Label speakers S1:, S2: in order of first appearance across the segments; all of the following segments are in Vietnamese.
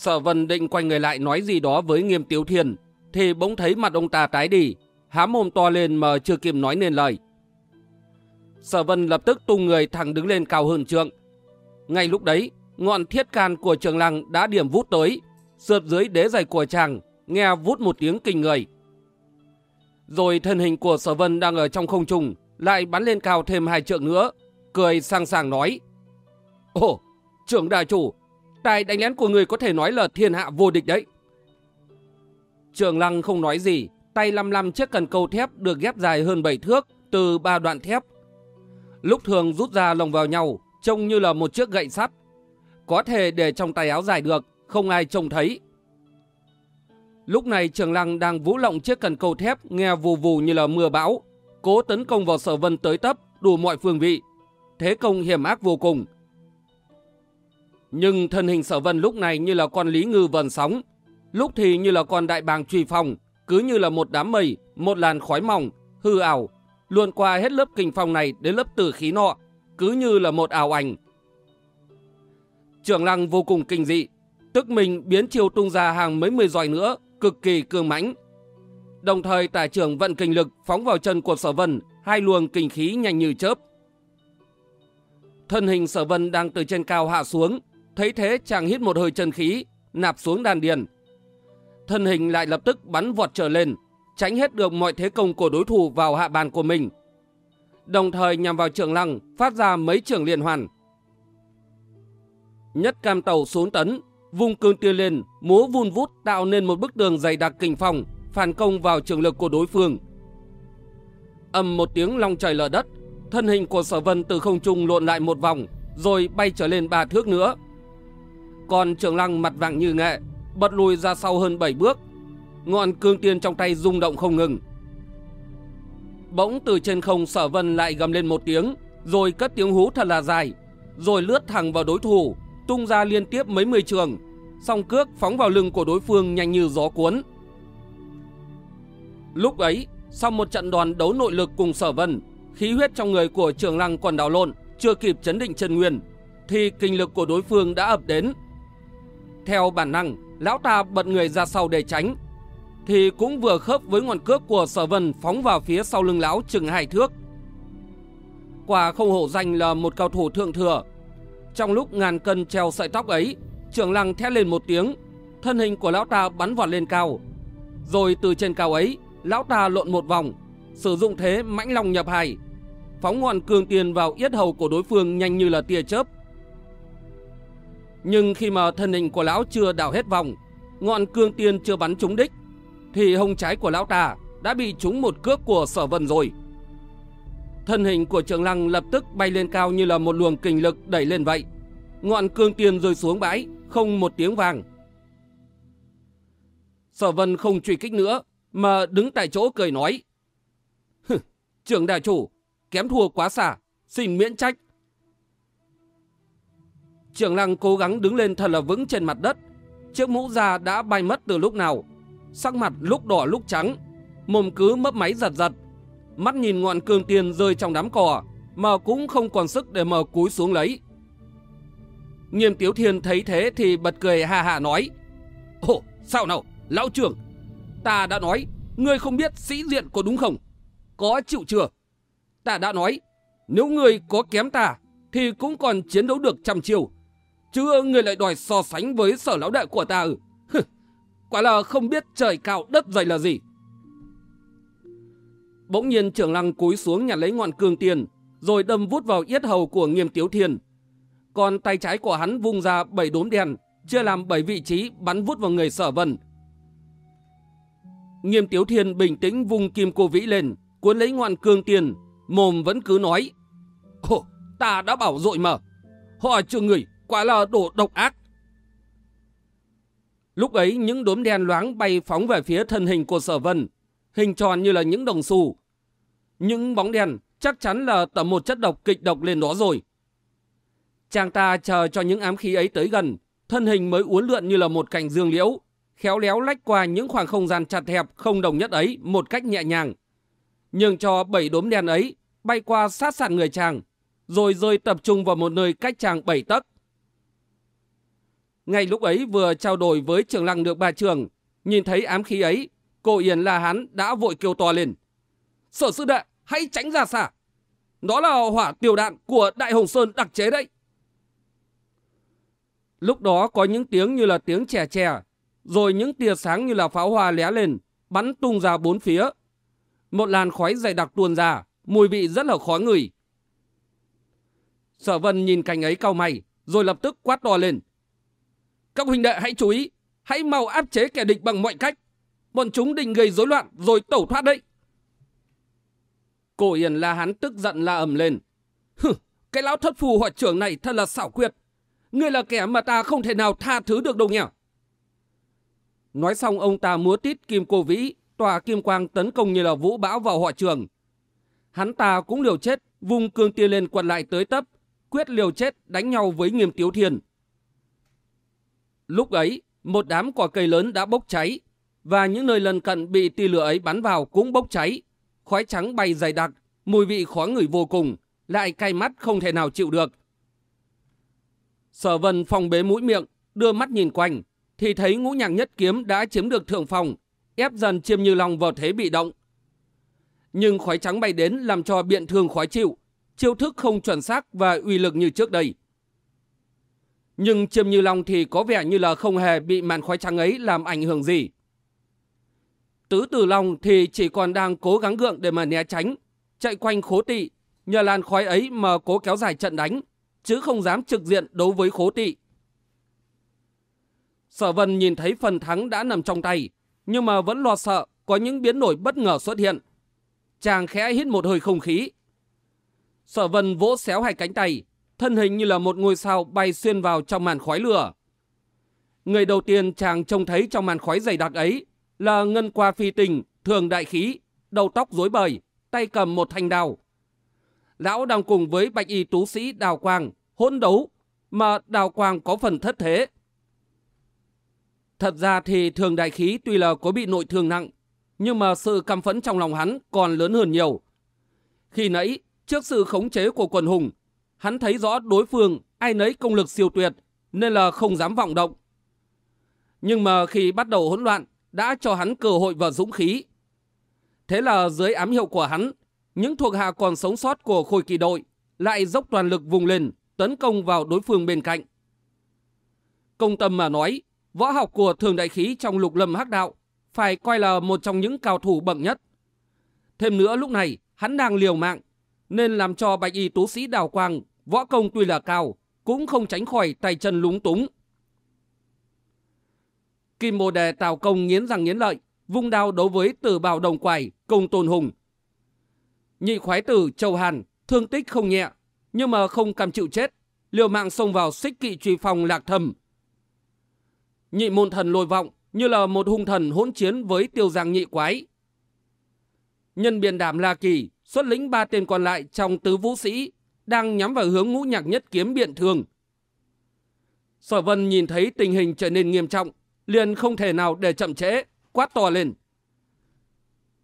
S1: Sở vân định quay người lại nói gì đó với nghiêm tiếu thiên, thì bỗng thấy mặt ông ta tái đi, há mồm to lên mà chưa kịp nói nên lời. Sở vân lập tức tung người thẳng đứng lên cao hơn trượng. Ngay lúc đấy, ngọn thiết can của trường lăng đã điểm vút tới, sượt dưới đế giày của chàng, nghe vút một tiếng kinh người. Rồi thân hình của sở vân đang ở trong không trung, lại bắn lên cao thêm hai trượng nữa, cười sang sàng nói. Ồ, trưởng đại chủ, tài đánh lén của người có thể nói là thiên hạ vô địch đấy. Trường lăng không nói gì, tay lăm lăm chiếc cần câu thép được ghép dài hơn 7 thước từ ba đoạn thép. Lúc thường rút ra lồng vào nhau, trông như là một chiếc gậy sắt. Có thể để trong tay áo dài được, không ai trông thấy. Lúc này trường lăng đang vũ lộng chiếc cần câu thép nghe vù vù như là mưa bão, cố tấn công vào sở vân tới tấp đủ mọi phương vị. Thế công hiểm ác vô cùng. Nhưng thân hình sở vân lúc này như là con lý ngư vần sóng, lúc thì như là con đại bàng truy phong, cứ như là một đám mây, một làn khói mỏng, hư ảo, luôn qua hết lớp kinh phong này đến lớp tử khí nọ, cứ như là một ảo ảnh. Trưởng lăng vô cùng kinh dị, tức mình biến chiều tung ra hàng mấy mươi dòi nữa, cực kỳ cương mãnh. Đồng thời tả trưởng vận kinh lực phóng vào chân của sở vân, hai luồng kinh khí nhanh như chớp. Thân hình sở vân đang từ trên cao hạ xuống, thấy thế chàng hít một hơi chân khí, nạp xuống đàn điền. Thân hình lại lập tức bắn vọt trở lên, tránh hết được mọi thế công của đối thủ vào hạ bàn của mình. Đồng thời nhằm vào trường lăng, phát ra mấy trường liên hoàn. Nhất cam tàu xuống tấn, vung cương tiêu lên, múa vun vút tạo nên một bức tường dày đặc kinh phòng, phản công vào trường lực của đối phương. Âm một tiếng long trời lở đất, thân hình của sở vân từ không trung lộn lại một vòng, rồi bay trở lên ba thước nữa. Còn trường lăng mặt vàng như nghệ, bật lùi ra sau hơn 7 bước. Ngọn cương tiên trong tay rung động không ngừng. Bỗng từ trên không sở vân lại gầm lên một tiếng, rồi cất tiếng hú thật là dài, rồi lướt thẳng vào đối thủ, tung ra liên tiếp mấy mươi trường, song cước phóng vào lưng của đối phương nhanh như gió cuốn. Lúc ấy, sau một trận đòn đấu nội lực cùng sở vân, khí huyết trong người của trường lăng còn đảo lộn, chưa kịp chấn định chân nguyên, thì kinh lực của đối phương đã ập đến. Theo bản năng, lão ta bật người ra sau để tránh, thì cũng vừa khớp với ngọn cước của sở vân phóng vào phía sau lưng lão chừng hai thước. Quả không hổ danh là một cao thủ thượng thừa. Trong lúc ngàn cân treo sợi tóc ấy, trưởng lăng thét lên một tiếng, thân hình của lão ta bắn vọt lên cao. Rồi từ trên cao ấy, lão ta lộn một vòng, sử dụng thế mãnh long nhập hải, phóng ngọn cường tiền vào yết hầu của đối phương nhanh như là tia chớp. Nhưng khi mà thân hình của lão chưa đảo hết vòng, ngọn cương tiên chưa bắn trúng đích, thì hông trái của lão ta đã bị trúng một cước của sở vân rồi. Thân hình của trường lăng lập tức bay lên cao như là một luồng kình lực đẩy lên vậy. Ngọn cương tiên rơi xuống bãi, không một tiếng vàng. Sở vân không truy kích nữa, mà đứng tại chỗ cười nói. Trưởng đại chủ, kém thua quá xả, xin miễn trách. Trưởng lăng cố gắng đứng lên thật là vững trên mặt đất. Chiếc mũ da đã bay mất từ lúc nào. Sắc mặt lúc đỏ lúc trắng. Mồm cứ mấp máy giật giật. Mắt nhìn ngọn cương tiền rơi trong đám cỏ. Mà cũng không còn sức để mở cúi xuống lấy. Nghiêm Tiếu Thiên thấy thế thì bật cười hà hà nói. Ồ, sao nào, lão trưởng. Ta đã nói, ngươi không biết sĩ diện có đúng không? Có chịu chưa? Ta đã nói, nếu ngươi có kém ta, thì cũng còn chiến đấu được trăm chiều. Chứ người lại đòi so sánh với sở lão đại của ta ừ. Quả là không biết trời cao đất dày là gì. Bỗng nhiên trưởng lăng cúi xuống nhặt lấy ngọn cương tiền, rồi đâm vút vào yết hầu của nghiêm tiếu thiên. Còn tay trái của hắn vung ra bảy đốm đèn, chia làm bảy vị trí bắn vút vào người sở vân. Nghiêm tiếu thiên bình tĩnh vung kim cô vĩ lên, cuốn lấy ngọn cương tiền, mồm vẫn cứ nói. Ồ, ta đã bảo dội mà. Họ chưa người, quả là đồ độc ác. Lúc ấy những đốm đen loáng bay phóng về phía thân hình của sở vân, hình tròn như là những đồng xu. Những bóng đen chắc chắn là tẩm một chất độc kịch độc lên đó rồi. Chàng ta chờ cho những ám khí ấy tới gần, thân hình mới uốn lượn như là một cành dương liễu, khéo léo lách qua những khoảng không gian chặt hẹp không đồng nhất ấy một cách nhẹ nhàng. Nhưng cho bảy đốm đen ấy bay qua sát sàn người chàng, rồi rơi tập trung vào một nơi cách chàng bảy tấc. Ngay lúc ấy vừa trao đổi với trường lăng được ba trường, nhìn thấy ám khí ấy, cô Yên La Hán đã vội kêu to lên. Sở sư đệ, hãy tránh ra xa. Đó là hỏa tiểu đạn của Đại Hồng Sơn đặc chế đấy. Lúc đó có những tiếng như là tiếng chè chè, rồi những tia sáng như là pháo hoa lé lên, bắn tung ra bốn phía. Một làn khói dày đặc tuôn ra, mùi vị rất là khó ngửi. Sở vân nhìn cảnh ấy cao mày, rồi lập tức quát to lên. Các huynh đệ hãy chú ý, hãy mau áp chế kẻ địch bằng mọi cách. Bọn chúng định gây rối loạn rồi tẩu thoát đấy. Cổ Hiền La Hán tức giận la ầm lên. Hừ, cái lão thất phù hội trưởng này thật là xảo quyệt. Ngươi là kẻ mà ta không thể nào tha thứ được đâu nhỉ. Nói xong ông ta múa tít kim cô vĩ, tòa kim quang tấn công như là vũ bão vào hội trường. Hắn ta cũng liều chết, vung cương tia lên quật lại tới tấp, quyết liều chết đánh nhau với nghiêm tiếu thiên. Lúc ấy, một đám quả cây lớn đã bốc cháy, và những nơi lần cận bị tia lửa ấy bắn vào cũng bốc cháy. Khói trắng bay dày đặc, mùi vị khó ngửi vô cùng, lại cay mắt không thể nào chịu được. Sở vân phòng bế mũi miệng, đưa mắt nhìn quanh, thì thấy ngũ nhạc nhất kiếm đã chiếm được thượng phòng, ép dần chiêm như long vào thế bị động. Nhưng khói trắng bay đến làm cho biện thương khói chịu, chiêu thức không chuẩn xác và uy lực như trước đây. Nhưng chiêm như long thì có vẻ như là không hề bị màn khói trắng ấy làm ảnh hưởng gì. Tứ tử long thì chỉ còn đang cố gắng gượng để mà né tránh, chạy quanh khố tị, nhờ làn khói ấy mà cố kéo dài trận đánh, chứ không dám trực diện đối với khố tị. Sở vân nhìn thấy phần thắng đã nằm trong tay, nhưng mà vẫn lo sợ có những biến đổi bất ngờ xuất hiện. Chàng khẽ hít một hơi không khí. Sở vân vỗ xéo hai cánh tay, thân hình như là một ngôi sao bay xuyên vào trong màn khói lửa. Người đầu tiên chàng trông thấy trong màn khói dày đặc ấy là ngân qua phi tình, thường đại khí, đầu tóc rối bời, tay cầm một thanh đào Lão đang cùng với bạch y tú sĩ Đào Quang hỗn đấu, mà Đào Quang có phần thất thế. Thật ra thì thường đại khí tuy là có bị nội thương nặng, nhưng mà sự căm phẫn trong lòng hắn còn lớn hơn nhiều. Khi nãy, trước sự khống chế của quần hùng, hắn thấy rõ đối phương ai nấy công lực siêu tuyệt, nên là không dám vọng động. Nhưng mà khi bắt đầu hỗn loạn, đã cho hắn cơ hội và dũng khí. Thế là dưới ám hiệu của hắn, những thuộc hạ còn sống sót của khôi kỳ đội lại dốc toàn lực vùng lên, tấn công vào đối phương bên cạnh. Công tâm mà nói, võ học của thường đại khí trong lục lâm hắc đạo phải coi là một trong những cao thủ bậc nhất. Thêm nữa lúc này, hắn đang liều mạng, nên làm cho bạch y tú sĩ đào quang, võ công tuy là cao, cũng không tránh khỏi tay chân lúng túng. Kim Bồ Đề Tào Công nghiến răng nghiến lợi, vung đao đấu với tử bào đồng quài, công tôn hùng. Nhị khoái tử Châu Hàn, thương tích không nhẹ, nhưng mà không cam chịu chết, liều mạng xông vào xích kỵ truy phòng lạc thầm. Nhị môn thần lôi vọng như là một hung thần hỗn chiến với tiêu giang nhị quái. Nhân biên đảm La Kỳ xuất lĩnh ba tên còn lại trong tứ vũ sĩ đang nhắm vào hướng ngũ nhạc nhất kiếm biện thường. Sở Vân nhìn thấy tình hình trở nên nghiêm trọng, liền không thể nào để chậm trễ, quát to lên.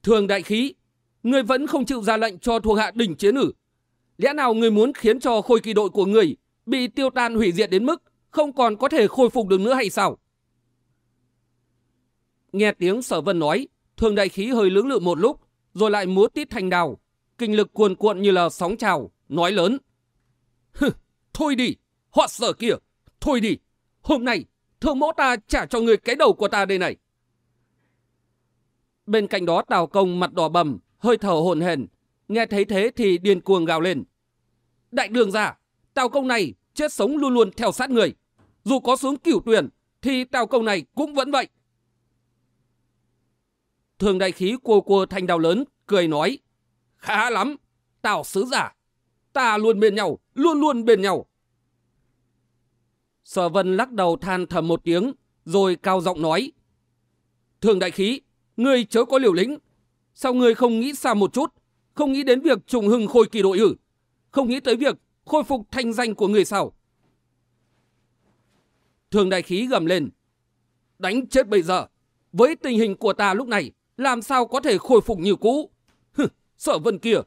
S1: Thường đại khí, người vẫn không chịu ra lệnh cho thuộc hạ đỉnh chiến ử. Lẽ nào người muốn khiến cho khôi kỳ đội của người bị tiêu tan hủy diệt đến mức không còn có thể khôi phục được nữa hay sao? Nghe tiếng sở vân nói, thường đại khí hơi lưỡng lự một lúc, rồi lại múa tít thành đào, kinh lực cuồn cuộn như là sóng trào, nói lớn. Hừ, thôi đi, họ sở kia, thôi đi, hôm nay thương mẫu ta trả cho người cái đầu của ta đây này. Bên cạnh đó Tào Công mặt đỏ bầm, hơi thở hồn hển, nghe thấy thế thì điên cuồng gào lên. Đại đường giả, Tào Công này chết sống luôn luôn theo sát người. Dù có xuống cửu tuyển, thì Tào Công này cũng vẫn vậy. Thường đại khí cua cua thanh đào lớn, cười nói. Khá lắm, Tào sứ giả. Ta luôn bên nhau, luôn luôn bên nhau. Sở vân lắc đầu than thầm một tiếng, rồi cao giọng nói. Thường đại khí, ngươi chớ có liều lĩnh. Sao ngươi không nghĩ xa một chút? Không nghĩ đến việc trùng hưng khôi kỳ đội ử? Không nghĩ tới việc khôi phục thanh danh của người sao? Thường đại khí gầm lên. Đánh chết bây giờ. Với tình hình của ta lúc này, làm sao có thể khôi phục như cũ? Hừ, sở vân kia,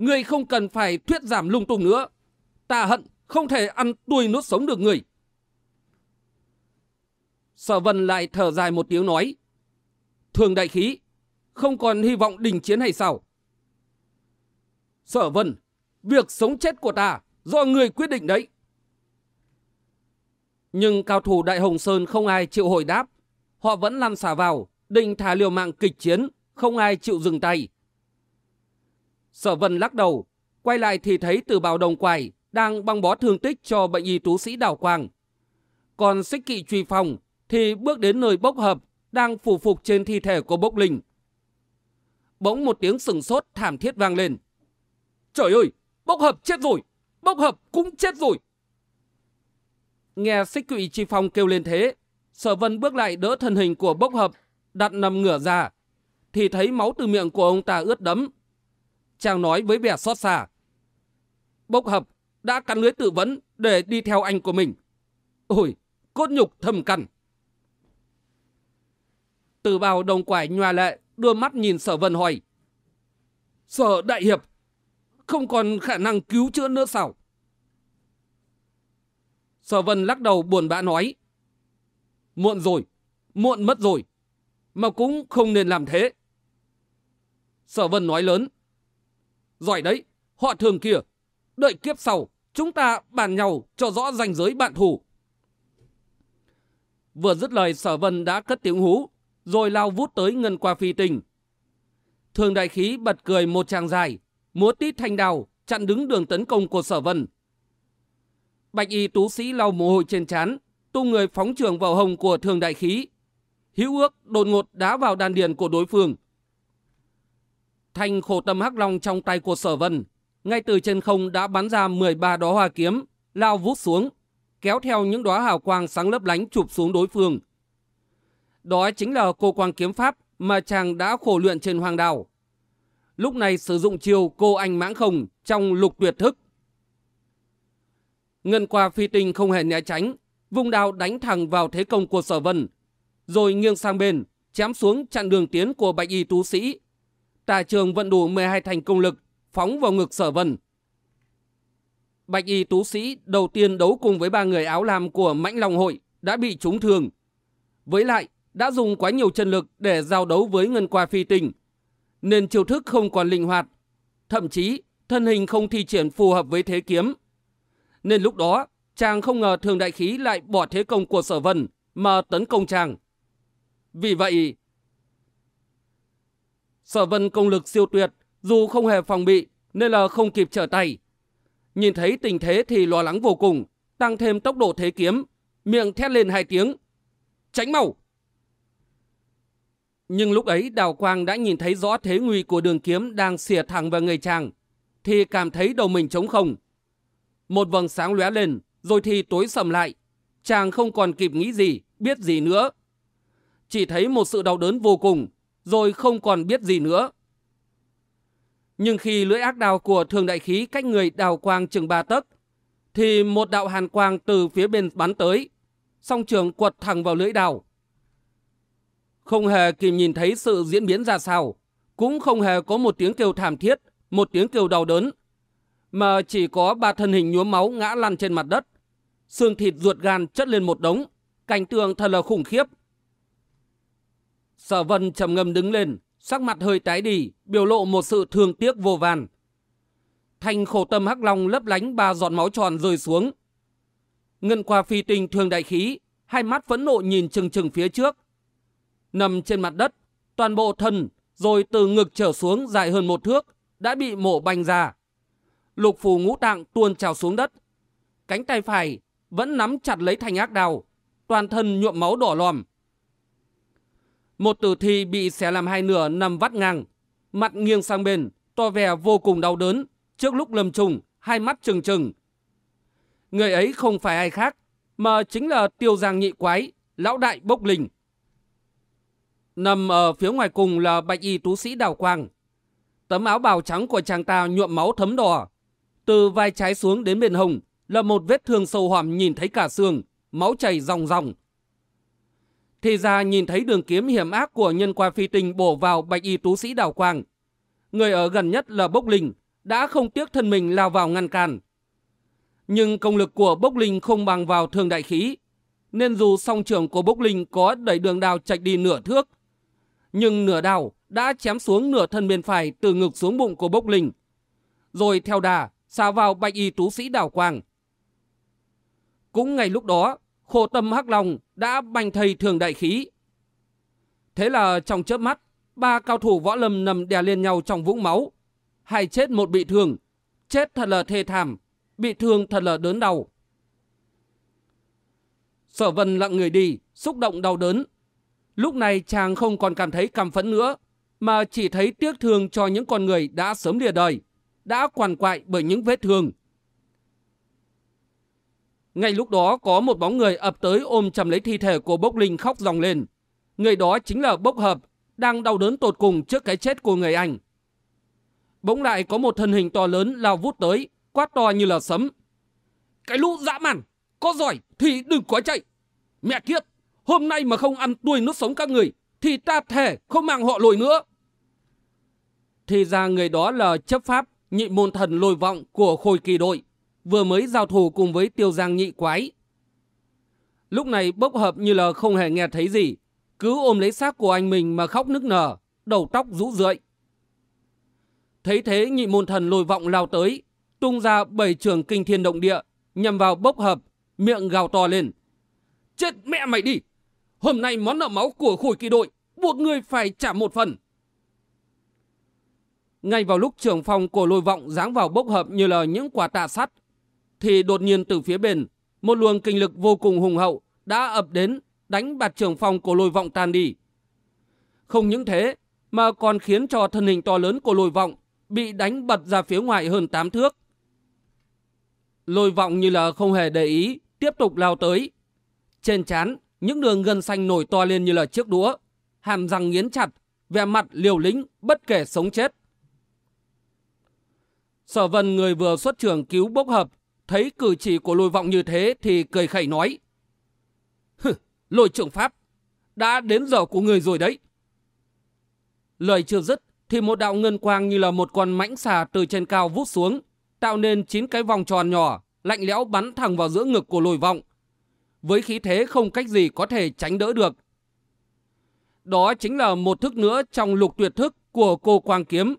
S1: ngươi không cần phải thuyết giảm lung tung nữa. Ta hận không thể ăn tuôi nuốt sống được người. Sở vân lại thở dài một tiếng nói. Thường đại khí, không còn hy vọng đình chiến hay sao? Sở vân, việc sống chết của ta do người quyết định đấy. Nhưng cao thủ Đại Hồng Sơn không ai chịu hồi đáp. Họ vẫn lăn xả vào, định thả liều mạng kịch chiến, không ai chịu dừng tay. Sở vân lắc đầu, quay lại thì thấy từ bào đồng quài đang băng bó thương tích cho bệnh y tú sĩ Đào Quang. Còn xích kỵ truy phòng thì bước đến nơi bốc hợp đang phủ phục trên thi thể của bốc linh. Bỗng một tiếng sừng sốt thảm thiết vang lên. Trời ơi, bốc hợp chết rồi, bốc hợp cũng chết rồi. Nghe xích kỵ truy phòng kêu lên thế, sở vân bước lại đỡ thân hình của bốc hợp, đặt nằm ngửa ra, thì thấy máu từ miệng của ông ta ướt đẫm. Chàng nói với vẻ xót xa. Bốc hợp đã cắn lưới tự vấn để đi theo anh của mình. Ôi, cốt nhục thầm cằn. Từ bào đồng quải nhòa lệ, đưa mắt nhìn sở vân hỏi. Sở đại hiệp, không còn khả năng cứu chữa nữa sao? Sở vân lắc đầu buồn bã nói. Muộn rồi, muộn mất rồi, mà cũng không nên làm thế. Sở vân nói lớn. Giỏi đấy, họ thường kia, đợi kiếp sau, chúng ta bàn nhau cho rõ ranh giới bạn thù. Vừa dứt lời sở vân đã cất tiếng hú, rồi lao vút tới ngân qua phi tình. Thường đại khí bật cười một tràng dài, múa tít thanh đào, chặn đứng đường tấn công của sở vân. Bạch y tú sĩ lau mồ hôi trên trán, tung người phóng trường vào hồng của thường đại khí. Hữu ước đột ngột đá vào đàn điền của đối phương. Thanh khổ tâm hắc long trong tay của sở vân, ngay từ trên không đã bắn ra 13 đóa hoa kiếm, lao vút xuống, kéo theo những đóa hào quang sáng lấp lánh chụp xuống đối phương. Đó chính là cô quang kiếm pháp mà chàng đã khổ luyện trên hoàng đảo. Lúc này sử dụng chiêu cô anh mãng không trong lục tuyệt thức. Ngân qua phi tinh không hề né tránh, vùng đao đánh thẳng vào thế công của sở vân, rồi nghiêng sang bên, chém xuống chặn đường tiến của bạch y tú sĩ. Tà trường vận đủ 12 thành công lực, phóng vào ngực sở vân. Bạch y tú sĩ đầu tiên đấu cùng với ba người áo lam của mãnh long hội đã bị trúng thương. Với lại, đã dùng quá nhiều chân lực để giao đấu với ngân qua phi tình nên chiêu thức không còn linh hoạt, thậm chí thân hình không thi triển phù hợp với thế kiếm. Nên lúc đó, chàng không ngờ thường đại khí lại bỏ thế công của sở vân mà tấn công chàng. Vì vậy, sở vân công lực siêu tuyệt, dù không hề phòng bị nên là không kịp trở tay. Nhìn thấy tình thế thì lo lắng vô cùng, tăng thêm tốc độ thế kiếm, miệng thét lên hai tiếng. Tránh mau! Nhưng lúc ấy Đào Quang đã nhìn thấy rõ thế nguy của đường kiếm đang xỉa thẳng vào người chàng, thì cảm thấy đầu mình trống không. Một vầng sáng lóe lên, rồi thì tối sầm lại. Chàng không còn kịp nghĩ gì, biết gì nữa. Chỉ thấy một sự đau đớn vô cùng, rồi không còn biết gì nữa. Nhưng khi lưỡi ác đào của thường đại khí cách người đào quang chừng ba tấc, thì một đạo hàn quang từ phía bên bắn tới, song trường quật thẳng vào lưỡi đào. Không hề kịp nhìn thấy sự diễn biến ra sao, cũng không hề có một tiếng kêu thảm thiết, một tiếng kêu đau đớn, mà chỉ có ba thân hình nhuốm máu ngã lăn trên mặt đất, xương thịt ruột gan chất lên một đống, cảnh tượng thật là khủng khiếp. Sở vân trầm ngâm đứng lên, sắc mặt hơi tái đi, biểu lộ một sự thương tiếc vô vàn. Thanh khổ tâm hắc long lấp lánh ba giọt máu tròn rơi xuống. Ngân qua phi tinh thương đại khí, hai mắt phẫn nộ nhìn chừng chừng phía trước. Nằm trên mặt đất, toàn bộ thân, rồi từ ngực trở xuống dài hơn một thước, đã bị mổ banh ra. Lục phù ngũ tạng tuôn trào xuống đất. Cánh tay phải vẫn nắm chặt lấy thanh ác đào, toàn thân nhuộm máu đỏ lòm. Một tử thi bị xé làm hai nửa nằm vắt ngang, mặt nghiêng sang bên, to vẻ vô cùng đau đớn, trước lúc lâm trùng, hai mắt trừng trừng. Người ấy không phải ai khác, mà chính là tiêu giang nhị quái, lão đại bốc linh. Nằm ở phía ngoài cùng là bạch y tú sĩ đào quang. Tấm áo bào trắng của chàng ta nhuộm máu thấm đỏ. Từ vai trái xuống đến bên hồng là một vết thương sâu hoằm nhìn thấy cả xương, máu chảy ròng ròng. Thì ra nhìn thấy đường kiếm hiểm ác của nhân qua phi tinh bổ vào bạch y tú sĩ đào quang. Người ở gần nhất là Bốc Linh, đã không tiếc thân mình lao vào ngăn cản. Nhưng công lực của Bốc Linh không bằng vào thường đại khí. nên dù song trường của Bốc Linh có đẩy đường đào chạch đi nửa thước, nhưng nửa đào đã chém xuống nửa thân bên phải từ ngực xuống bụng của Bốc Linh, rồi theo đà xả vào bạch y tú sĩ đào quang. Cũng ngay lúc đó, khổ tâm hắc long đã bành thầy thường đại khí. Thế là trong chớp mắt, ba cao thủ võ lâm nằm đè lên nhau trong vũng máu. Hai chết một bị thương, chết thật là thê thảm, bị thương thật là đớn đau. Sở vân lặng người đi, xúc động đau đớn. Lúc này chàng không còn cảm thấy căm phẫn nữa, mà chỉ thấy tiếc thương cho những con người đã sớm lìa đời, đã quằn quại bởi những vết thương. Ngay lúc đó có một bóng người ập tới ôm chầm lấy thi thể của bốc linh khóc ròng lên. Người đó chính là bốc hợp, đang đau đớn tột cùng trước cái chết của người anh. Bỗng lại có một thân hình to lớn lao vút tới, quát to như là sấm. Cái lũ dã man, có giỏi thì đừng có chạy. Mẹ kiếp, hôm nay mà không ăn tươi nước sống các người, thì ta thề không mang họ lồi nữa. Thì ra người đó là chấp pháp, nhị môn thần lôi vọng của khôi kỳ đội, vừa mới giao thủ cùng với tiêu giang nhị quái. Lúc này bốc hợp như là không hề nghe thấy gì, cứ ôm lấy xác của anh mình mà khóc nức nở, đầu tóc rũ rượi. Thấy thế nhị môn thần lôi vọng lao tới, tung ra bảy trường kinh thiên động địa, nhằm vào bốc hợp, miệng gào to lên. Chết mẹ mày đi! Hôm nay món nợ máu của khối kỳ đội, buộc người phải trả một phần. Ngay vào lúc trưởng phòng của lôi vọng giáng vào bốc hợp như là những quả tạ sắt, thì đột nhiên từ phía bên, một luồng kinh lực vô cùng hùng hậu đã ập đến đánh bạt trưởng phòng của lôi vọng tan đi. Không những thế, mà còn khiến cho thân hình to lớn của lôi vọng bị đánh bật ra phía ngoài hơn 8 thước. Lôi vọng như là không hề để ý, tiếp tục lao tới. Trên chán, những đường gân xanh nổi to lên như là chiếc đũa, hàm răng nghiến chặt, vẻ mặt liều lĩnh, bất kể sống chết. Sở vân người vừa xuất trường cứu bốc hợp, thấy cử chỉ của lôi vọng như thế thì cười khẩy nói. Hừ, lôi trưởng pháp, đã đến giờ của người rồi đấy. Lời chưa dứt thì một đạo ngân quang như là một con mãnh xà từ trên cao vút xuống, tạo nên chín cái vòng tròn nhỏ, lạnh lẽo bắn thẳng vào giữa ngực của lôi vọng. Với khí thế không cách gì có thể tránh đỡ được. Đó chính là một thức nữa trong lục tuyệt thức của cô Quang Kiếm,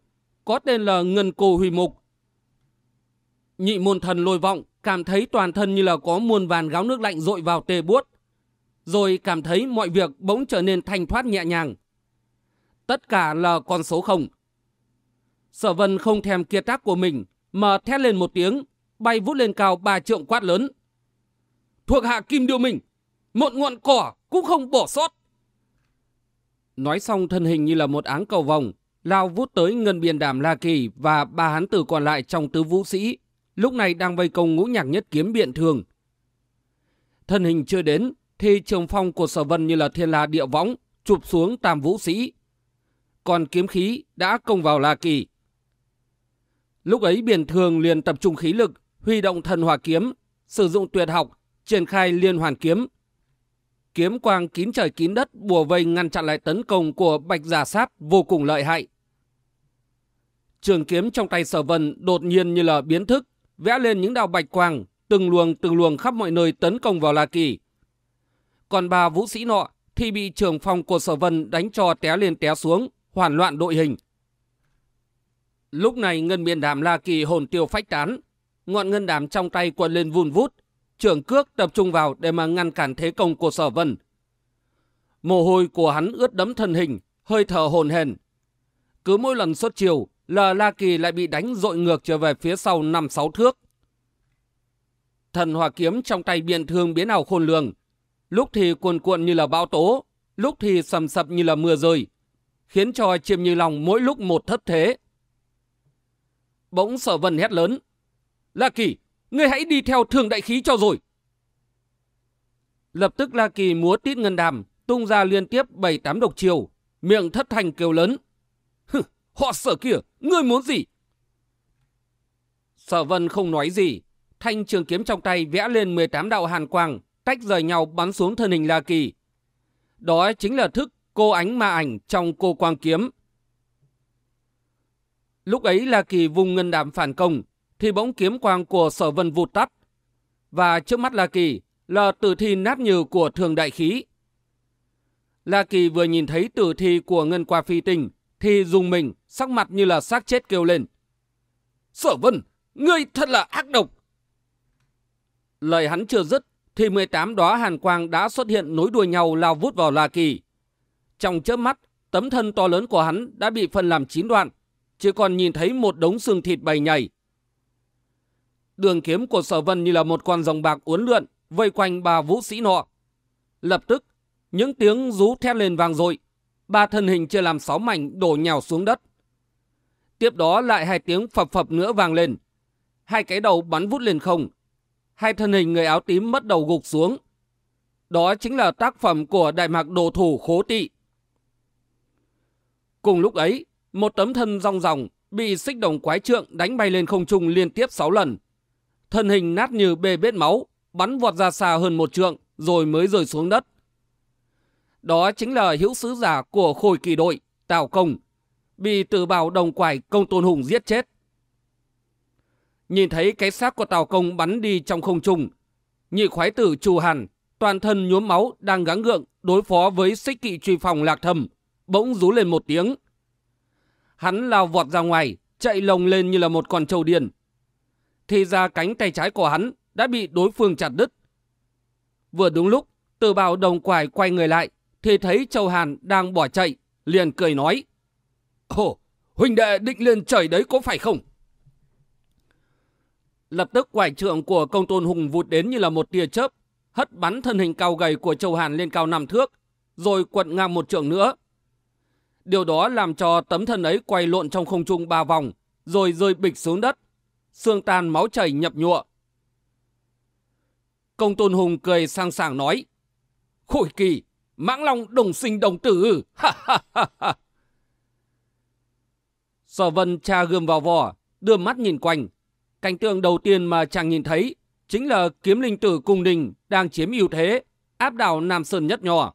S1: có tên là Ngân Cô Huy Mục. Nhị môn thần lôi vọng, cảm thấy toàn thân như là có muôn vàn gáo nước lạnh dội vào tê buốt. Rồi cảm thấy mọi việc bỗng trở nên thanh thoát nhẹ nhàng. Tất cả là con số không. Sở vân không thèm kiệt tác của mình, mà thét lên một tiếng, bay vút lên cao ba trượng quát lớn. Thuộc hạ kim điều mình, một ngọn cỏ cũng không bỏ sót. Nói xong thân hình như là một áng cầu vòng, lao vút tới ngân biên đàm La Kỳ và ba hán tử còn lại trong tứ vũ sĩ, lúc này đang vây công ngũ nhạc nhất kiếm biện thường. Thân hình chưa đến, thì trường phong của sở vân như là thiên la địa võng, chụp xuống tam vũ sĩ. Còn kiếm khí đã công vào La Kỳ. Lúc ấy biển thường liền tập trung khí lực, huy động thần hỏa kiếm, sử dụng tuyệt học, triển khai liên hoàn kiếm. Kiếm quang kín trời kín đất bùa vây ngăn chặn lại tấn công của bạch giả sát vô cùng lợi hại. Trường kiếm trong tay sở vân đột nhiên như là biến thức, vẽ lên những đạo bạch quang, từng luồng từng luồng khắp mọi nơi tấn công vào La Kỳ. Còn ba vũ sĩ nọ thì bị trưởng phòng của sở vân đánh cho té lên té xuống, hoàn loạn đội hình. Lúc này ngân miền đàm La Kỳ hồn tiêu phách tán, ngọn ngân đàm trong tay quật lên vun vút, trưởng cước tập trung vào để mà ngăn cản thế công của sở vân. Mồ hôi của hắn ướt đẫm thân hình, hơi thở hồn hền. Cứ mỗi lần xuất chiều là La Kỳ lại bị đánh dội ngược trở về phía sau năm sáu thước. Thần hỏa kiếm trong tay biện thương biến ảo khôn lường, lúc thì cuồn cuộn như là bão tố, lúc thì sầm sập như là mưa rơi, khiến cho chiêm như lòng mỗi lúc một thất thế. Bỗng sở vân hét lớn. La Kỳ, ngươi hãy đi theo thường đại khí cho rồi. Lập tức La Kỳ múa tít ngân đàm, tung ra liên tiếp bảy tám độc chiều, miệng thất thành kêu lớn. Họ sở kia, ngươi muốn gì? Sở vân không nói gì, thanh trường kiếm trong tay vẽ lên 18 đạo hàn quang, tách rời nhau bắn xuống thân hình La Kỳ. Đó chính là thức cô ánh ma ảnh trong cô quang kiếm. Lúc ấy La Kỳ vùng ngân đạm phản công, thì bỗng kiếm quang của sở vân vụt tắt. Và trước mắt La Kỳ là tử thi nát như của thường đại khí. La Kỳ vừa nhìn thấy tử thi của Ngân Qua Phi Tình thì dùng mình, sắc mặt như là xác chết kêu lên. Sở Vân, ngươi thật là ác độc. Lời hắn chưa dứt thì 18 đóa hàn quang đã xuất hiện nối đuôi nhau lao vút vào La Kỳ. Trong chớp mắt, tấm thân to lớn của hắn đã bị phân làm chín đoạn, chỉ còn nhìn thấy một đống xương thịt bầy nhảy. Đường kiếm của sở vân như là một con rồng bạc uốn lượn, vây quanh ba vũ sĩ nọ. Lập tức, những tiếng rú thét lên vang dội, ba thân hình chưa làm sáu mảnh đổ nhào xuống đất. Tiếp đó lại hai tiếng phập phập nữa vang lên. Hai cái đầu bắn vút lên không. Hai thân hình người áo tím mất đầu gục xuống. Đó chính là tác phẩm của đại mạc đồ thủ khố tị. Cùng lúc ấy, một tấm thân rong ròng bị xích đồng quái trượng đánh bay lên không trung liên tiếp 6 lần. Thân hình nát như bê bết máu, bắn vọt ra xa hơn một trượng rồi mới rơi xuống đất. Đó chính là hữu sứ giả của khôi kỳ đội, Tào Công, bị tử bào đồng quải công tôn hùng giết chết. Nhìn thấy cái xác của Tào Công bắn đi trong không trung, nhị khoái tử trù hàn, toàn thân nhuốm máu đang gắng gượng đối phó với xích kỵ truy phòng lạc thầm, bỗng rú lên một tiếng. Hắn lao vọt ra ngoài, chạy lồng lên như là một con trâu điên. Thì ra cánh tay trái của hắn đã bị đối phương chặt đứt. Vừa đúng lúc, từ bào đồng quải quay người lại, thì thấy Châu Hàn đang bỏ chạy, liền cười nói. Ồ, huynh đệ định lên trời đấy có phải không? Lập tức quải trượng của công tôn hùng vụt đến như là một tia chớp, hất bắn thân hình cao gầy của Châu Hàn lên cao năm thước, rồi quận ngang một trượng nữa. Điều đó làm cho tấm thân ấy quay lộn trong không trung ba vòng, rồi rơi bịch xuống đất. Xương tan máu chảy nhập nhụa. Công tôn hùng cười sang sảng nói. Khổi kỳ, mãng long đồng sinh đồng tử. Ha ha ha ha. Sở vân cha gươm vào vỏ, đưa mắt nhìn quanh. Cảnh tượng đầu tiên mà chàng nhìn thấy chính là kiếm linh tử cung đình đang chiếm ưu thế, áp đảo Nam Sơn nhất nhỏ.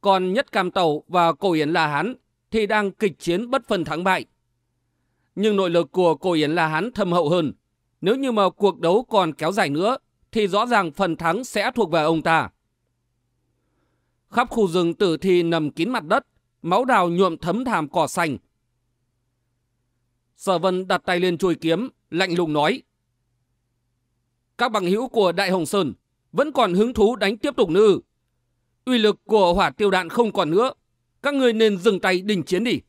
S1: Còn Nhất Cam Tàu và Cổ Yến La Hán thì đang kịch chiến bất phân thắng bại. Nhưng nội lực của Cổ Yến La Hán thâm hậu hơn. Nếu như mà cuộc đấu còn kéo dài nữa thì rõ ràng phần thắng sẽ thuộc về ông ta. Khắp khu rừng tử thi nằm kín mặt đất, máu đào nhuộm thấm thảm cỏ xanh. Sở Vân đặt tay lên chuôi kiếm, lạnh lùng nói. Các bằng hữu của Đại Hồng Sơn vẫn còn hứng thú đánh tiếp tục nữ. Uy lực của hỏa tiêu đạn không còn nữa. Các người nên dừng tay đình chiến đi.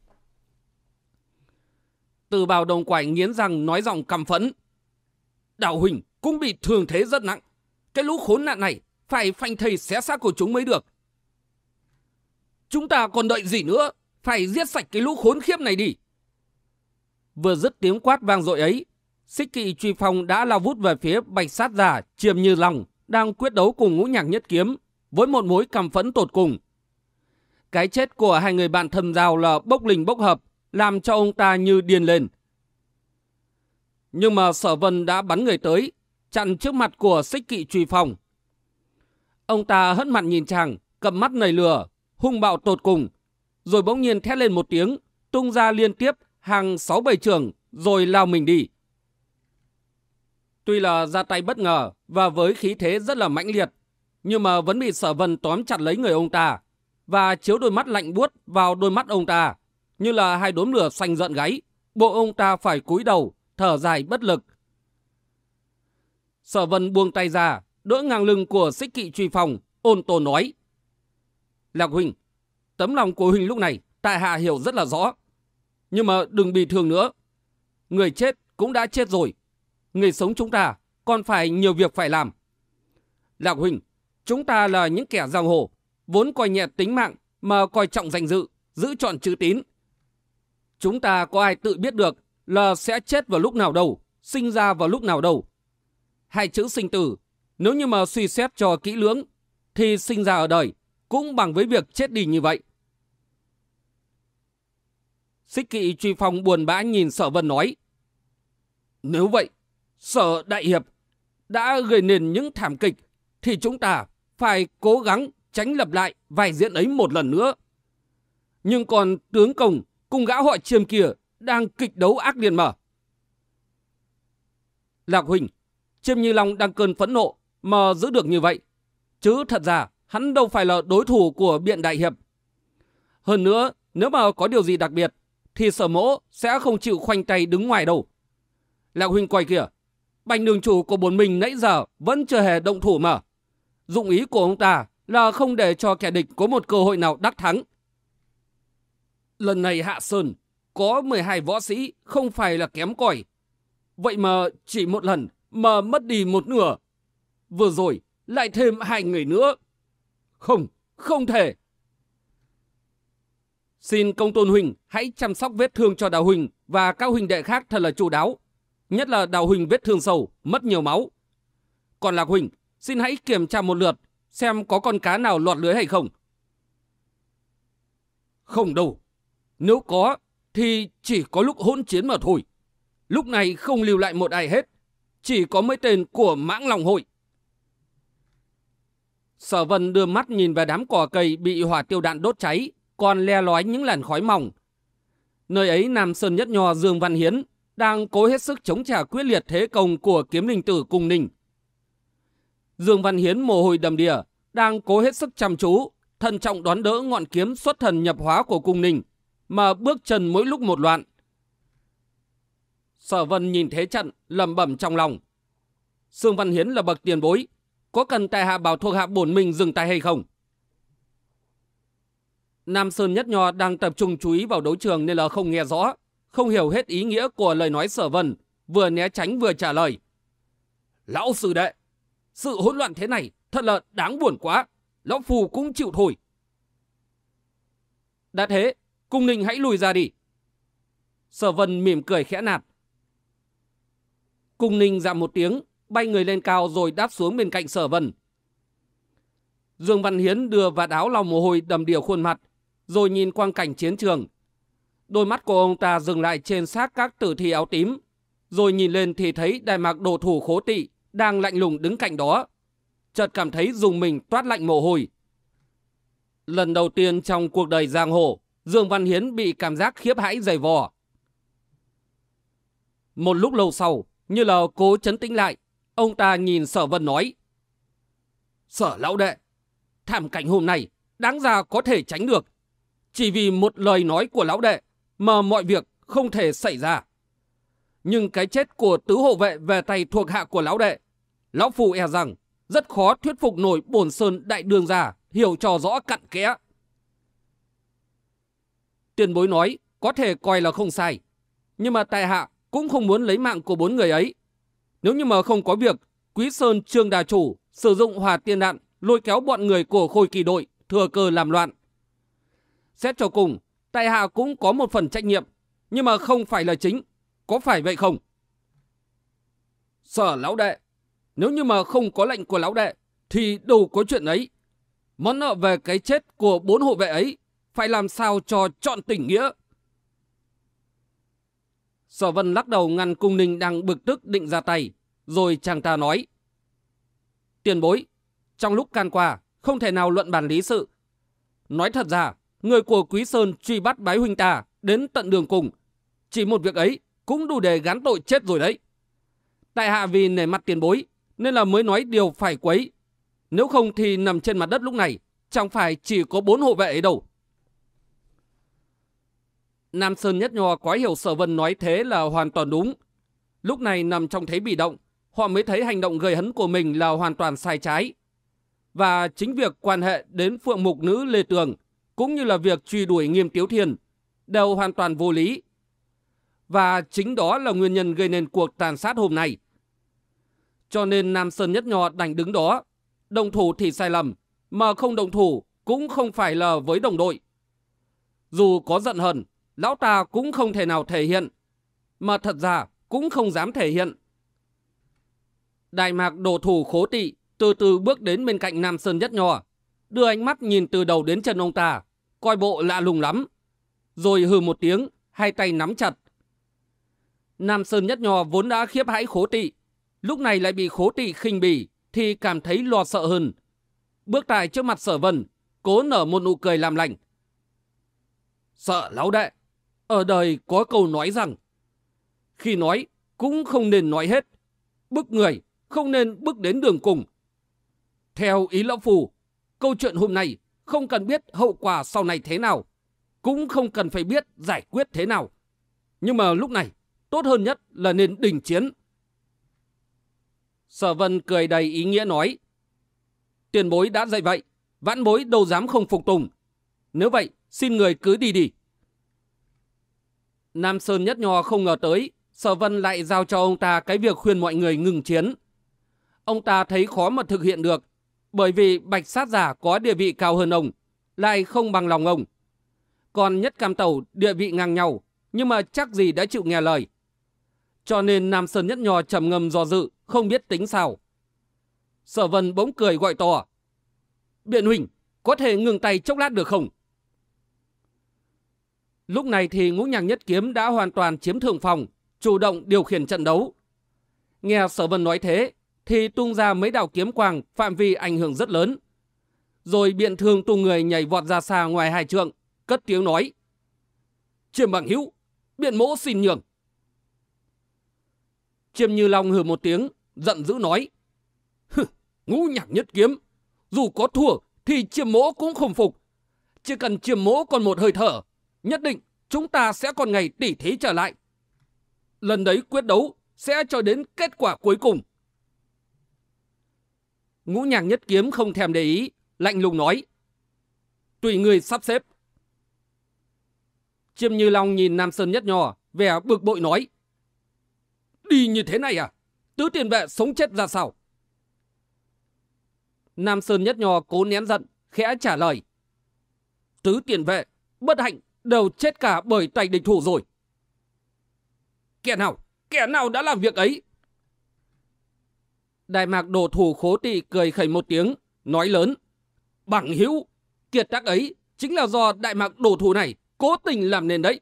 S1: Từ bào đồng quải nghiến răng nói giọng căm phẫn. Đạo Huỳnh cũng bị thương thế rất nặng. Cái lũ khốn nạn này phải phanh thầy xé xác của chúng mới được. Chúng ta còn đợi gì nữa? Phải giết sạch cái lũ khốn khiếp này đi. Vừa dứt tiếng quát vang dội ấy, xích kỵ truy phong đã lao vút về phía bạch sát giả chiêm như lòng, đang quyết đấu cùng ngũ nhạc nhất kiếm, với một mối căm phẫn tột cùng. Cái chết của hai người bạn thầm giao là bốc lình bốc hợp, làm cho ông ta như điên lên. Nhưng mà sở vân đã bắn người tới, chặn trước mặt của xích kỵ truy phong. Ông ta hất mặt nhìn chàng, cầm mắt nầy lửa, hung bạo tột cùng, rồi bỗng nhiên thét lên một tiếng, tung ra liên tiếp hàng sáu bảy trường, rồi lao mình đi. Tuy là ra tay bất ngờ và với khí thế rất là mãnh liệt, nhưng mà vẫn bị sở vân tóm chặt lấy người ông ta và chiếu đôi mắt lạnh buốt vào đôi mắt ông ta, như là hai đốm lửa xanh giận gáy, bộ ông ta phải cúi đầu, thở dài bất lực. Sở vân buông tay ra, đỡ ngang lưng của xích kỵ truy phòng, ôn tồn nói. Lạc Huynh, tấm lòng của Huynh lúc này, tại hạ hiểu rất là rõ. Nhưng mà đừng bị thương nữa. Người chết cũng đã chết rồi. Người sống chúng ta còn phải nhiều việc phải làm. Lạc Huynh, chúng ta là những kẻ giang hồ, vốn coi nhẹ tính mạng mà coi trọng danh dự, giữ chọn chữ tín. Chúng ta có ai tự biết được là sẽ chết vào lúc nào đâu, sinh ra vào lúc nào đâu. Hai chữ sinh tử, nếu như mà suy xét cho kỹ lưỡng, thì sinh ra ở đời cũng bằng với việc chết đi như vậy. Xích kỵ truy phong buồn bã nhìn sở vân nói. Nếu vậy, sở đại hiệp đã gây nên những thảm kịch, thì chúng ta phải cố gắng tránh lập lại vài diễn ấy một lần nữa. Nhưng còn tướng công cùng gã họ chiêm kia đang kịch đấu ác liệt mở. Lạc Huỳnh, chiêm như long đang cơn phẫn nộ mà giữ được như vậy. Chứ thật ra hắn đâu phải là đối thủ của biện đại hiệp. Hơn nữa, nếu mà có điều gì đặc biệt, thì sở mỗ sẽ không chịu khoanh tay đứng ngoài đâu. Lạc huynh quay kìa, bành đường chủ của bốn mình nãy giờ vẫn chưa hề động thủ mà. Dụng ý của ông ta là không để cho kẻ địch có một cơ hội nào đắc thắng. Lần này Hạ Sơn có 12 võ sĩ không phải là kém cỏi. Vậy mà chỉ một lần mà mất đi một nửa. Vừa rồi lại thêm hai người nữa. Không, không thể. Xin công tôn huynh hãy chăm sóc vết thương cho đào huynh và các huynh đệ khác thật là chu đáo. Nhất là đào huynh vết thương sâu, mất nhiều máu. Còn lạc huynh, xin hãy kiểm tra một lượt xem có con cá nào lọt lưới hay không. Không đâu. Nếu có, thì chỉ có lúc hỗn chiến mà thôi. Lúc này không lưu lại một ai hết. Chỉ có mấy tên của mãng lòng hội. Sở vân đưa mắt nhìn về đám cỏ cây bị hỏa tiêu đạn đốt cháy, còn le lói những làn khói mỏng. Nơi ấy Nam Sơn Nhất Nho Dương Văn Hiến đang cố hết sức chống trả quyết liệt thế công của kiếm linh tử cung ninh. Dương Văn Hiến mồ hôi đầm đìa, đang cố hết sức chăm chú, thận trọng đón đỡ ngọn kiếm xuất thần nhập hóa của cung ninh, mà bước chân mỗi lúc một loạn. Sở Vân nhìn thế trận, lầm bẩm trong lòng. Dương Văn Hiến là bậc tiền bối, có cần tài hạ bảo thuộc hạ bổn mình dừng tay hay không? Nam Sơn Nhất Nho đang tập trung chú ý vào đấu trường nên là không nghe rõ, không hiểu hết ý nghĩa của lời nói sở vân, vừa né tránh vừa trả lời. Lão sư đệ, sự hỗn loạn thế này thật là đáng buồn quá, lão phù cũng chịu thôi. Đã thế, cung ninh hãy lùi ra đi. Sở vân mỉm cười khẽ nạt. Cung ninh dạm một tiếng, bay người lên cao rồi đáp xuống bên cạnh sở vân. Dương Văn Hiến đưa vạt áo lau mồ hôi đầm điều khuôn mặt, rồi nhìn quang cảnh chiến trường. Đôi mắt của ông ta dừng lại trên xác các tử thi áo tím, rồi nhìn lên thì thấy đại mạc đồ thủ khố tị đang lạnh lùng đứng cạnh đó. Chợt cảm thấy dùng mình toát lạnh mồ hôi. Lần đầu tiên trong cuộc đời giang hồ, Dương Văn Hiến bị cảm giác khiếp hãi dày vò. Một lúc lâu sau, như là cố chấn tĩnh lại, ông ta nhìn sở vân nói. Sở lão đệ, thảm cảnh hôm nay đáng ra có thể tránh được. Chỉ vì một lời nói của lão đệ mà mọi việc không thể xảy ra. Nhưng cái chết của tứ hộ vệ về tay thuộc hạ của lão đệ, lão phù e rằng rất khó thuyết phục nổi bổn sơn đại đường già hiểu cho rõ cặn kẽ. Tiền bối nói có thể coi là không sai, nhưng mà tại hạ cũng không muốn lấy mạng của bốn người ấy. Nếu như mà không có việc, Quý Sơn Trương Đà Chủ sử dụng hỏa tiên đạn lôi kéo bọn người của khôi kỳ đội thừa cơ làm loạn. Xét cho cùng, tại hạ cũng có một phần trách nhiệm, nhưng mà không phải là chính. Có phải vậy không? Sở lão đệ, nếu như mà không có lệnh của lão đệ, thì đâu có chuyện ấy. Món nợ về cái chết của bốn hộ vệ ấy, phải làm sao cho chọn tình nghĩa. Sở vân lắc đầu ngăn cung ninh đang bực tức định ra tay, rồi chàng ta nói. Tiền bối, trong lúc can qua, không thể nào luận bàn lý sự. Nói thật ra, người của Quý Sơn truy bắt bái huynh ta đến tận đường cùng. Chỉ một việc ấy cũng đủ để gán tội chết rồi đấy. Tại hạ vì nể mặt tiền bối, nên là mới nói điều phải quấy. Nếu không thì nằm trên mặt đất lúc này, chẳng phải chỉ có bốn hộ vệ ấy đâu. Nam Sơn Nhất Nho quá hiểu Sở Vân nói thế là hoàn toàn đúng. Lúc này nằm trong thế bị động, họ mới thấy hành động gây hấn của mình là hoàn toàn sai trái. Và chính việc quan hệ đến phượng mục nữ Lê Tường, cũng như là việc truy đuổi nghiêm tiếu Thiền đều hoàn toàn vô lý. Và chính đó là nguyên nhân gây nên cuộc tàn sát hôm nay. Cho nên Nam Sơn Nhất Nho đành đứng đó. Đồng thủ thì sai lầm, mà không đồng thủ cũng không phải là với đồng đội. Dù có giận hờn, lão ta cũng không thể nào thể hiện, mà thật ra cũng không dám thể hiện. Đại mạc đồ thủ khố tị từ từ bước đến bên cạnh Nam Sơn Nhất Nho, đưa ánh mắt nhìn từ đầu đến chân ông ta, coi bộ lạ lùng lắm. Rồi hừ một tiếng, hai tay nắm chặt. Nam Sơn Nhất Nho vốn đã khiếp hãi khố tị, lúc này lại bị khố tị khinh bỉ, thì cảm thấy lo sợ hơn. Bước tại trước mặt sở vân, cố nở một nụ cười làm lành. Sợ lão đệ, ở đời có câu nói rằng, khi nói cũng không nên nói hết, bức người không nên bước đến đường cùng, Theo ý lão phù, câu chuyện hôm nay không cần biết hậu quả sau này thế nào, cũng không cần phải biết giải quyết thế nào. Nhưng mà lúc này, tốt hơn nhất là nên đình chiến. Sở vân cười đầy ý nghĩa nói, tiền bối đã dạy vậy, vãn bối đâu dám không phục tùng. Nếu vậy, xin người cứ đi đi. Nam Sơn nhất nho không ngờ tới, Sở Vân lại giao cho ông ta cái việc khuyên mọi người ngừng chiến. Ông ta thấy khó mà thực hiện được, bởi vì bạch sát giả có địa vị cao hơn ông, lại không bằng lòng ông. Còn nhất cam tàu địa vị ngang nhau, nhưng mà chắc gì đã chịu nghe lời. Cho nên Nam Sơn nhất nho trầm ngâm do dự, không biết tính sao. Sở Vân bỗng cười gọi to. Biện huynh, có thể ngừng tay chốc lát được không? Lúc này thì ngũ nhạc nhất kiếm đã hoàn toàn chiếm thượng phòng, chủ động điều khiển trận đấu. Nghe Sở Vân nói thế, thì tung ra mấy đạo kiếm quang phạm vi ảnh hưởng rất lớn. Rồi biện thương tung người nhảy vọt ra xa ngoài hai trượng, cất tiếng nói. Chiêm bằng hữu, biện mỗ xin nhường. Chiêm như long hừ một tiếng, giận dữ nói. Ngũ nhạc nhất kiếm, dù có thua thì chiêm mỗ cũng không phục. Chỉ cần chiêm mỗ còn một hơi thở, nhất định chúng ta sẽ còn ngày tỉ thí trở lại. Lần đấy quyết đấu sẽ cho đến kết quả cuối cùng. Ngũ nhạc nhất kiếm không thèm để ý, lạnh lùng nói. Tùy người sắp xếp. Chiêm Như Long nhìn Nam Sơn nhất nhỏ, vẻ bực bội nói. Đi như thế này à? Tứ tiền vệ sống chết ra sao? Nam Sơn nhất nhỏ cố nén giận, khẽ trả lời. Tứ tiền vệ, bất hạnh, đều chết cả bởi tay địch thủ rồi. Kẻ nào? Kẻ nào đã làm việc ấy? Đại mạc đồ thủ khố tị cười khẩy một tiếng, nói lớn. Bằng hữu kiệt tác ấy chính là do đại mạc đồ thủ này cố tình làm nên đấy.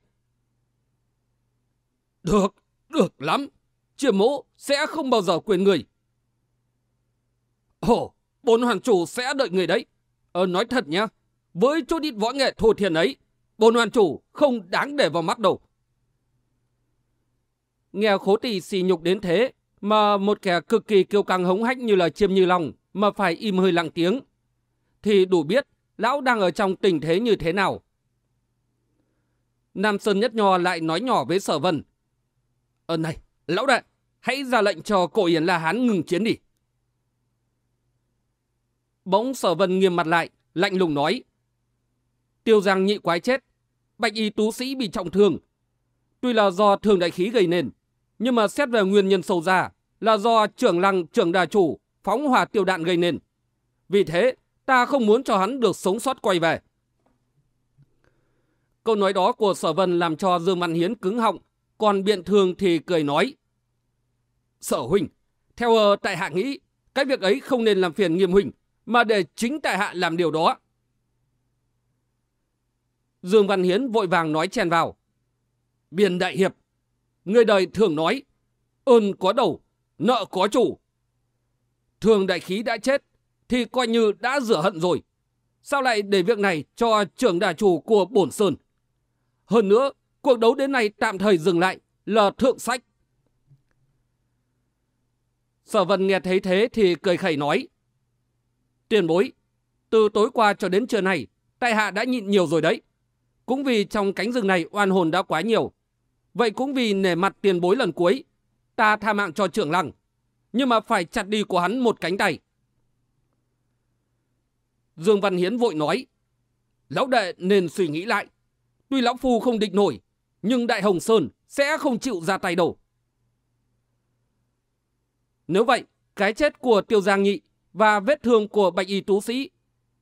S1: Được, được lắm. Chiêm mỗ sẽ không bao giờ quên người. Ồ, bốn hoàng chủ sẽ đợi người đấy. Ờ, nói thật nhá, với chút ít võ nghệ thô thiền ấy, Bồn hoàn chủ không đáng để vào mắt đâu. Nghe khố tỷ xì nhục đến thế, mà một kẻ cực kỳ kiêu căng hống hách như là chiêm như lòng mà phải im hơi lặng tiếng, thì đủ biết lão đang ở trong tình thế như thế nào. Nam Sơn Nhất Nho lại nói nhỏ với Sở Vân. Ơ này, lão đại, hãy ra lệnh cho cổ Yến La Hán ngừng chiến đi. Bỗng Sở Vân nghiêm mặt lại, lạnh lùng nói. Tiêu Giang nhị quái chết, bạch y tú sĩ bị trọng thương. Tuy là do thường đại khí gây nên, nhưng mà xét về nguyên nhân sâu ra là do trưởng lăng trưởng đà chủ phóng hỏa tiêu đạn gây nên. Vì thế, ta không muốn cho hắn được sống sót quay về. Câu nói đó của Sở Vân làm cho Dương Văn Hiến cứng họng, còn biện thường thì cười nói. Sở Huynh, theo ờ, tại hạ nghĩ, cái việc ấy không nên làm phiền nghiêm Huynh, mà để chính tại hạ làm điều đó. Dương Văn Hiến vội vàng nói chen vào. Biên đại hiệp, người đời thường nói, ơn có đầu, nợ có chủ. Thường đại khí đã chết, thì coi như đã rửa hận rồi. Sao lại để việc này cho trưởng đà chủ của bổn sơn? Hơn nữa, cuộc đấu đến nay tạm thời dừng lại là thượng sách. Sở vân nghe thấy thế thì cười khẩy nói. Tiền bối, từ tối qua cho đến trưa này, tại hạ đã nhịn nhiều rồi đấy. Cũng vì trong cánh rừng này oan hồn đã quá nhiều. Vậy cũng vì nể mặt tiền bối lần cuối, ta tha mạng cho trưởng lăng. Nhưng mà phải chặt đi của hắn một cánh tay. Dương Văn Hiến vội nói. Lão đệ nên suy nghĩ lại. Tuy lão phu không địch nổi, nhưng Đại Hồng Sơn sẽ không chịu ra tay đâu. Nếu vậy, cái chết của Tiêu Giang Nhị và vết thương của Bạch Y Tú Sĩ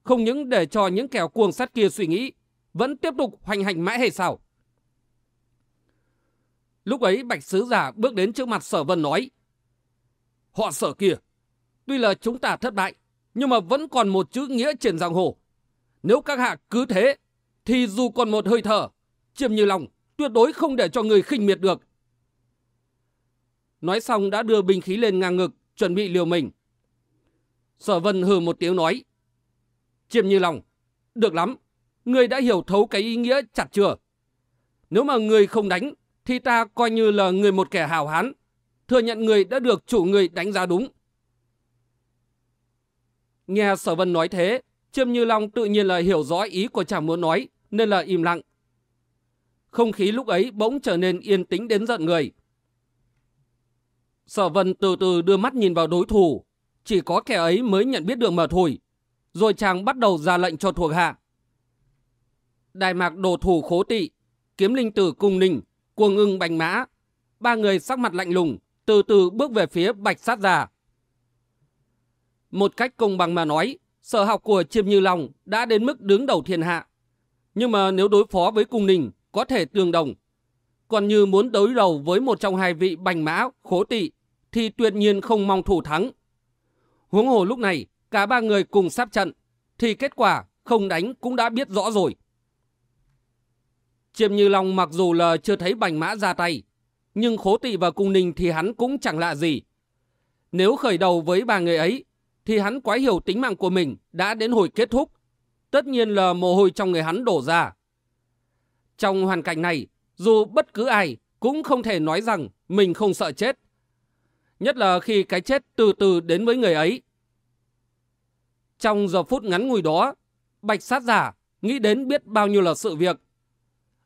S1: không những để cho những kẻ cuồng sát kia suy nghĩ, vẫn tiếp tục hoành hành mãi hay sao? Lúc ấy Bạch Sứ Giả bước đến trước mặt Sở Vân nói Họ sở kia, tuy là chúng ta thất bại, nhưng mà vẫn còn một chữ nghĩa trên giang hồ. Nếu các hạ cứ thế, thì dù còn một hơi thở, chiêm như lòng, tuyệt đối không để cho người khinh miệt được. Nói xong đã đưa binh khí lên ngang ngực, chuẩn bị liều mình. Sở Vân hừ một tiếng nói. Chiêm như lòng, được lắm, người đã hiểu thấu cái ý nghĩa chặt chưa? Nếu mà người không đánh, thì ta coi như là người một kẻ hào hán, thừa nhận người đã được chủ người đánh giá đúng. Nghe Sở Vân nói thế, Chiêm Như Long tự nhiên là hiểu rõ ý của chàng muốn nói, nên là im lặng. Không khí lúc ấy bỗng trở nên yên tĩnh đến giận người. Sở Vân từ từ đưa mắt nhìn vào đối thủ, chỉ có kẻ ấy mới nhận biết được mà thôi. Rồi chàng bắt đầu ra lệnh cho thuộc hạ. Đại mạc đồ thủ khố tị, kiếm linh tử cung ninh, cuồng ưng bành mã. Ba người sắc mặt lạnh lùng, từ từ bước về phía bạch sát giả. Một cách công bằng mà nói, sở học của Chiêm Như Long đã đến mức đứng đầu thiên hạ. Nhưng mà nếu đối phó với cung ninh, có thể tương đồng. Còn như muốn đối đầu với một trong hai vị bành mã, khố tị, thì tuyệt nhiên không mong thủ thắng. Huống hồ lúc này, cả ba người cùng sắp trận, thì kết quả không đánh cũng đã biết rõ rồi. Chiêm Như Long mặc dù là chưa thấy bành mã ra tay, nhưng khố tị và cung ninh thì hắn cũng chẳng lạ gì. Nếu khởi đầu với ba người ấy, thì hắn quái hiểu tính mạng của mình đã đến hồi kết thúc. Tất nhiên là mồ hôi trong người hắn đổ ra. Trong hoàn cảnh này, dù bất cứ ai cũng không thể nói rằng mình không sợ chết. Nhất là khi cái chết từ từ đến với người ấy. Trong giờ phút ngắn ngủi đó, bạch sát giả nghĩ đến biết bao nhiêu là sự việc.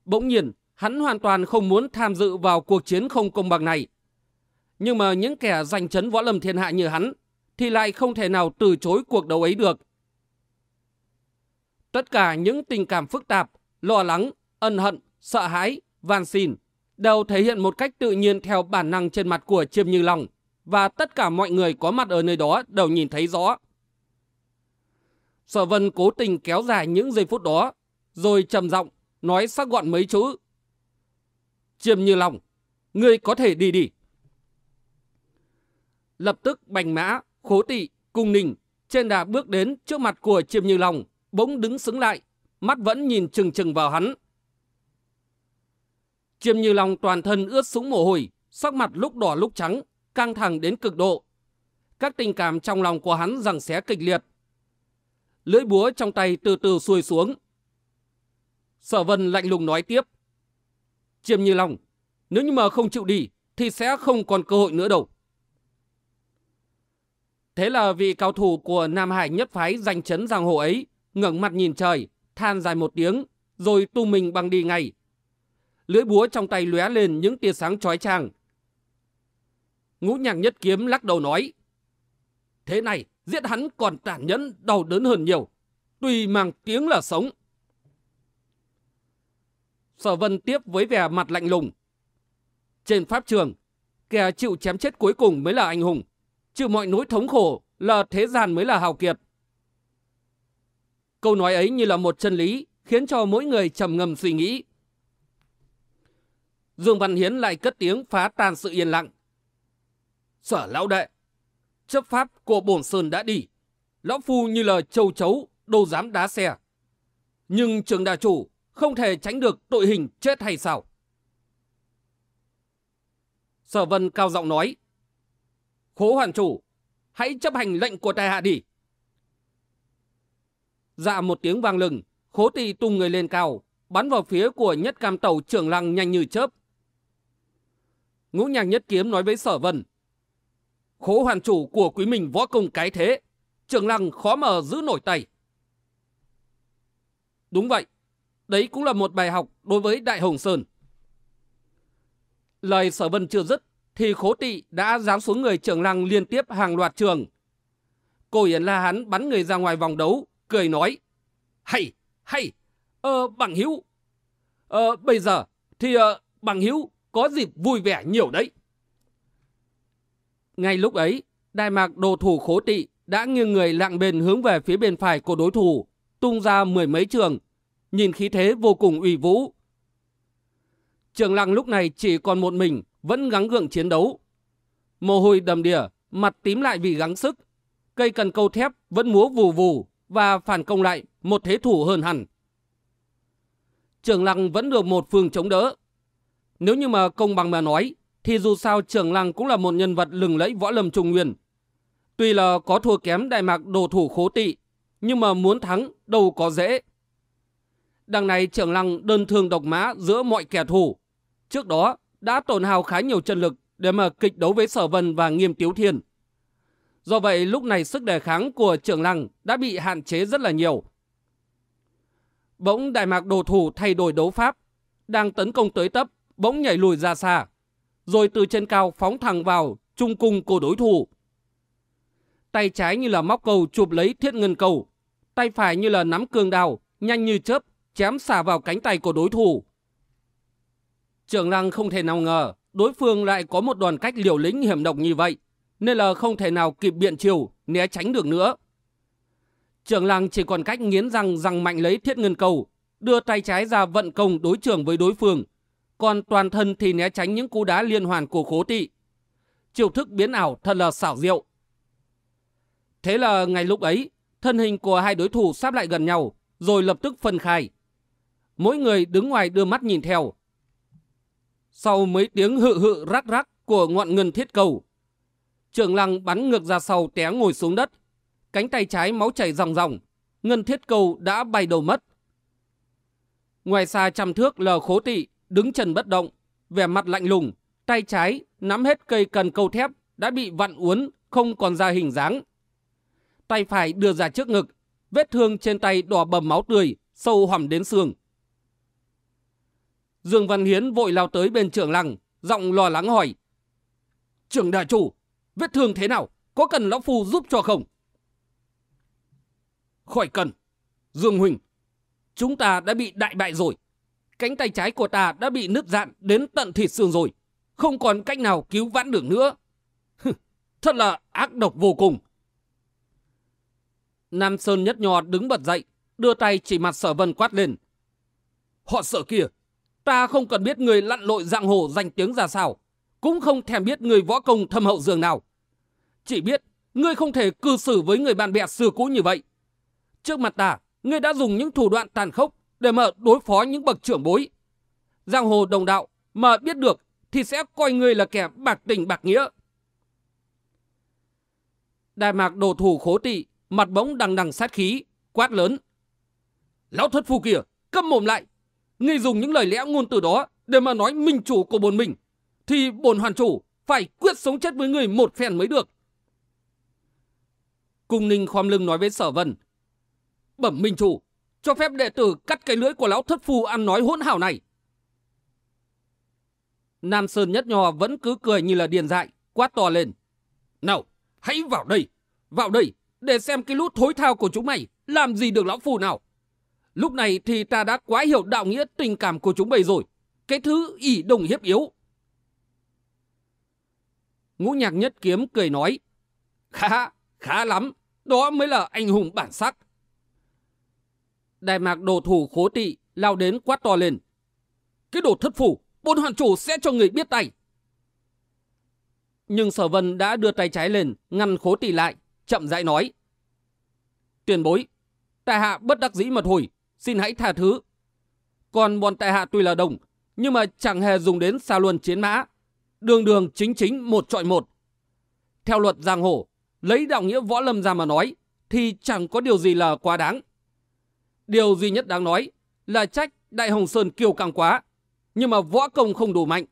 S1: Bỗng nhiên, hắn hoàn toàn không muốn tham dự vào cuộc chiến không công bằng này. Nhưng mà những kẻ giành chấn võ lâm thiên hạ như hắn thì lại không thể nào từ chối cuộc đấu ấy được. Tất cả những tình cảm phức tạp, lo lắng, ân hận, sợ hãi, van xin đều thể hiện một cách tự nhiên theo bản năng trên mặt của Chiêm Như Long và tất cả mọi người có mặt ở nơi đó đều nhìn thấy rõ. Sở Vân cố tình kéo dài những giây phút đó, rồi trầm giọng nói sắc gọn mấy chữ. Chiêm Như Long, ngươi có thể đi đi. Lập tức bành mã, khố tị, cung ninh, trên đà bước đến trước mặt của Chiêm Như Long, bỗng đứng xứng lại, mắt vẫn nhìn chừng chừng vào hắn. Chiêm Như Long toàn thân ướt sũng mồ hôi, sắc mặt lúc đỏ lúc trắng, căng thẳng đến cực độ. Các tình cảm trong lòng của hắn rằng xé kịch liệt. Lưỡi búa trong tay từ từ xuôi xuống. Sở Vân lạnh lùng nói tiếp. Chiêm Như Long, nếu như mà không chịu đi, thì sẽ không còn cơ hội nữa đâu. Thế là vị cao thủ của Nam Hải nhất phái giành chấn giang hồ ấy, ngẩng mặt nhìn trời, than dài một tiếng, rồi tu mình băng đi ngay. Lưỡi búa trong tay lóe lên những tia sáng chói chang. Ngũ nhạc nhất kiếm lắc đầu nói. Thế này, giết hắn còn tàn nhẫn, đau đớn hơn nhiều. Tuy mang tiếng là sống. Sở vân tiếp với vẻ mặt lạnh lùng. Trên pháp trường, kẻ chịu chém chết cuối cùng mới là anh hùng. Chịu mọi nỗi thống khổ là thế gian mới là hào kiệt. Câu nói ấy như là một chân lý, khiến cho mỗi người trầm ngâm suy nghĩ. Dương Văn Hiến lại cất tiếng phá tan sự yên lặng. Sở lão đệ, chấp pháp của bổn sơn đã đi. Lão phu như là châu chấu, đâu dám đá xe. Nhưng trường đà chủ không thể tránh được tội hình chết hay sao? Sở Vân cao giọng nói. Khố hoàn chủ, hãy chấp hành lệnh của tài hạ đi. Dạ một tiếng vang lừng, khố tỳ tung người lên cao, bắn vào phía của nhất cam tàu trưởng lăng nhanh như chớp. Ngũ nhạc nhất kiếm nói với sở vân. Khố hoàn chủ của quý mình võ công cái thế, trưởng lăng khó mà giữ nổi tay. Đúng vậy, đấy cũng là một bài học đối với Đại Hồng Sơn. Lời sở vân chưa dứt, thì khố tị đã giáng xuống người trưởng lăng liên tiếp hàng loạt trường. Cô Yến La Hán bắn người ra ngoài vòng đấu, cười nói. Hay, hay, ờ, bằng hữu Ờ, bây giờ thì ờ, bằng hữu có dịp vui vẻ nhiều đấy. Ngay lúc ấy, Đại mạc đồ thủ khố tị đã nghiêng người lặng bên hướng về phía bên phải của đối thủ, tung ra mười mấy trường, nhìn khí thế vô cùng uy vũ. Trường lăng lúc này chỉ còn một mình, vẫn gắng gượng chiến đấu. Mồ hôi đầm đìa, mặt tím lại vì gắng sức. Cây cần câu thép vẫn múa vù vù và phản công lại một thế thủ hơn hẳn. Trường lăng vẫn được một phương chống đỡ. Nếu như mà công bằng mà nói, thì dù sao trường lăng cũng là một nhân vật lừng lẫy võ lâm trung nguyên. Tuy là có thua kém đại mạc đồ thủ khố tị, nhưng mà muốn thắng đâu có dễ. Đằng này trưởng lăng đơn thương độc mã giữa mọi kẻ thù. Trước đó đã tổn hào khá nhiều chân lực để mà kịch đấu với Sở Vân và Nghiêm Tiếu Thiên. Do vậy lúc này sức đề kháng của trưởng lăng đã bị hạn chế rất là nhiều. Bỗng Đại Mạc đồ thủ thay đổi đấu pháp, đang tấn công tới tấp, bỗng nhảy lùi ra xa, rồi từ trên cao phóng thẳng vào trung cung của đối thủ. Tay trái như là móc cầu chụp lấy thiết ngân cầu, tay phải như là nắm cương đào, nhanh như chớp, chém xả vào cánh tay của đối thủ. Trưởng lăng không thể nào ngờ đối phương lại có một đoàn cách liều lĩnh hiểm độc như vậy, nên là không thể nào kịp biện chiều, né tránh được nữa. Trưởng lăng chỉ còn cách nghiến răng răng mạnh lấy thiết ngân cầu, đưa tay trái ra vận công đối trường với đối phương, còn toàn thân thì né tránh những cú đá liên hoàn của khố tị. Chiêu thức biến ảo thật là xảo diệu. Thế là ngay lúc ấy, thân hình của hai đối thủ sắp lại gần nhau, rồi lập tức phân khai. Mỗi người đứng ngoài đưa mắt nhìn theo. Sau mấy tiếng hự hự rắc rắc của ngọn ngân thiết cầu, trưởng lăng bắn ngược ra sau té ngồi xuống đất. Cánh tay trái máu chảy ròng ròng, ngân thiết cầu đã bay đầu mất. Ngoài xa trăm thước lờ khố tị, đứng chân bất động, vẻ mặt lạnh lùng, tay trái nắm hết cây cần câu thép đã bị vặn uốn, không còn ra hình dáng. Tay phải đưa ra trước ngực, vết thương trên tay đỏ bầm máu tươi, sâu hỏng đến xương. Dương Văn Hiến vội lao tới bên trưởng lăng, giọng lo lắng hỏi. Trưởng đại chủ, vết thương thế nào? Có cần lão phu giúp cho không? Khỏi cần. Dương Huỳnh, chúng ta đã bị đại bại rồi. Cánh tay trái của ta đã bị nứt dạn đến tận thịt xương rồi. Không còn cách nào cứu vãn được nữa. Thật là ác độc vô cùng. Nam Sơn nhất nhò đứng bật dậy, đưa tay chỉ mặt sở vân quát lên. Họ sợ kìa, ta không cần biết người lặn lội dạng hồ danh tiếng ra sao, cũng không thèm biết người võ công thâm hậu dường nào. Chỉ biết, ngươi không thể cư xử với người bạn bè xưa cũ như vậy. Trước mặt ta, ngươi đã dùng những thủ đoạn tàn khốc để mà đối phó những bậc trưởng bối. Giang hồ đồng đạo mà biết được thì sẽ coi ngươi là kẻ bạc tình bạc nghĩa. Đại mạc đồ thủ khố tị mặt bỗng đằng đằng sát khí, quát lớn. Lão thất phu kìa, câm mồm lại. Ngươi dùng những lời lẽ ngôn từ đó để mà nói minh chủ của bồn mình, thì bồn hoàn chủ phải quyết sống chết với người một phen mới được. Cung ninh khom lưng nói với sở vân. Bẩm minh chủ, cho phép đệ tử cắt cái lưỡi của lão thất phu ăn nói hỗn hảo này. Nam Sơn nhất nhò vẫn cứ cười như là điền dại, quát to lên. Nào, hãy vào đây, vào đây, để xem cái lút thối thao của chúng mày làm gì được lão phù nào. Lúc này thì ta đã quá hiểu đạo nghĩa tình cảm của chúng mày rồi. Cái thứ ỷ đồng hiếp yếu. Ngũ nhạc nhất kiếm cười nói. Khá, khá lắm. Đó mới là anh hùng bản sắc. Đại mạc đồ thủ khố tị lao đến quát to lên. Cái đồ thất phủ, bốn hoàn chủ sẽ cho người biết tay. Nhưng sở vân đã đưa tay trái lên, ngăn khố tị lại, chậm rãi nói. Tiền bối, tại hạ bất đắc dĩ mà thôi xin hãy tha thứ. Còn bọn tại hạ tuy là đồng, nhưng mà chẳng hề dùng đến xa luân chiến mã. Đường đường chính chính một trọi một. Theo luật giang hồ, lấy đạo nghĩa võ lâm ra mà nói, thì chẳng có điều gì là quá đáng. Điều duy nhất đáng nói là trách Đại Hồng Sơn kiêu càng quá, nhưng mà võ công không đủ mạnh.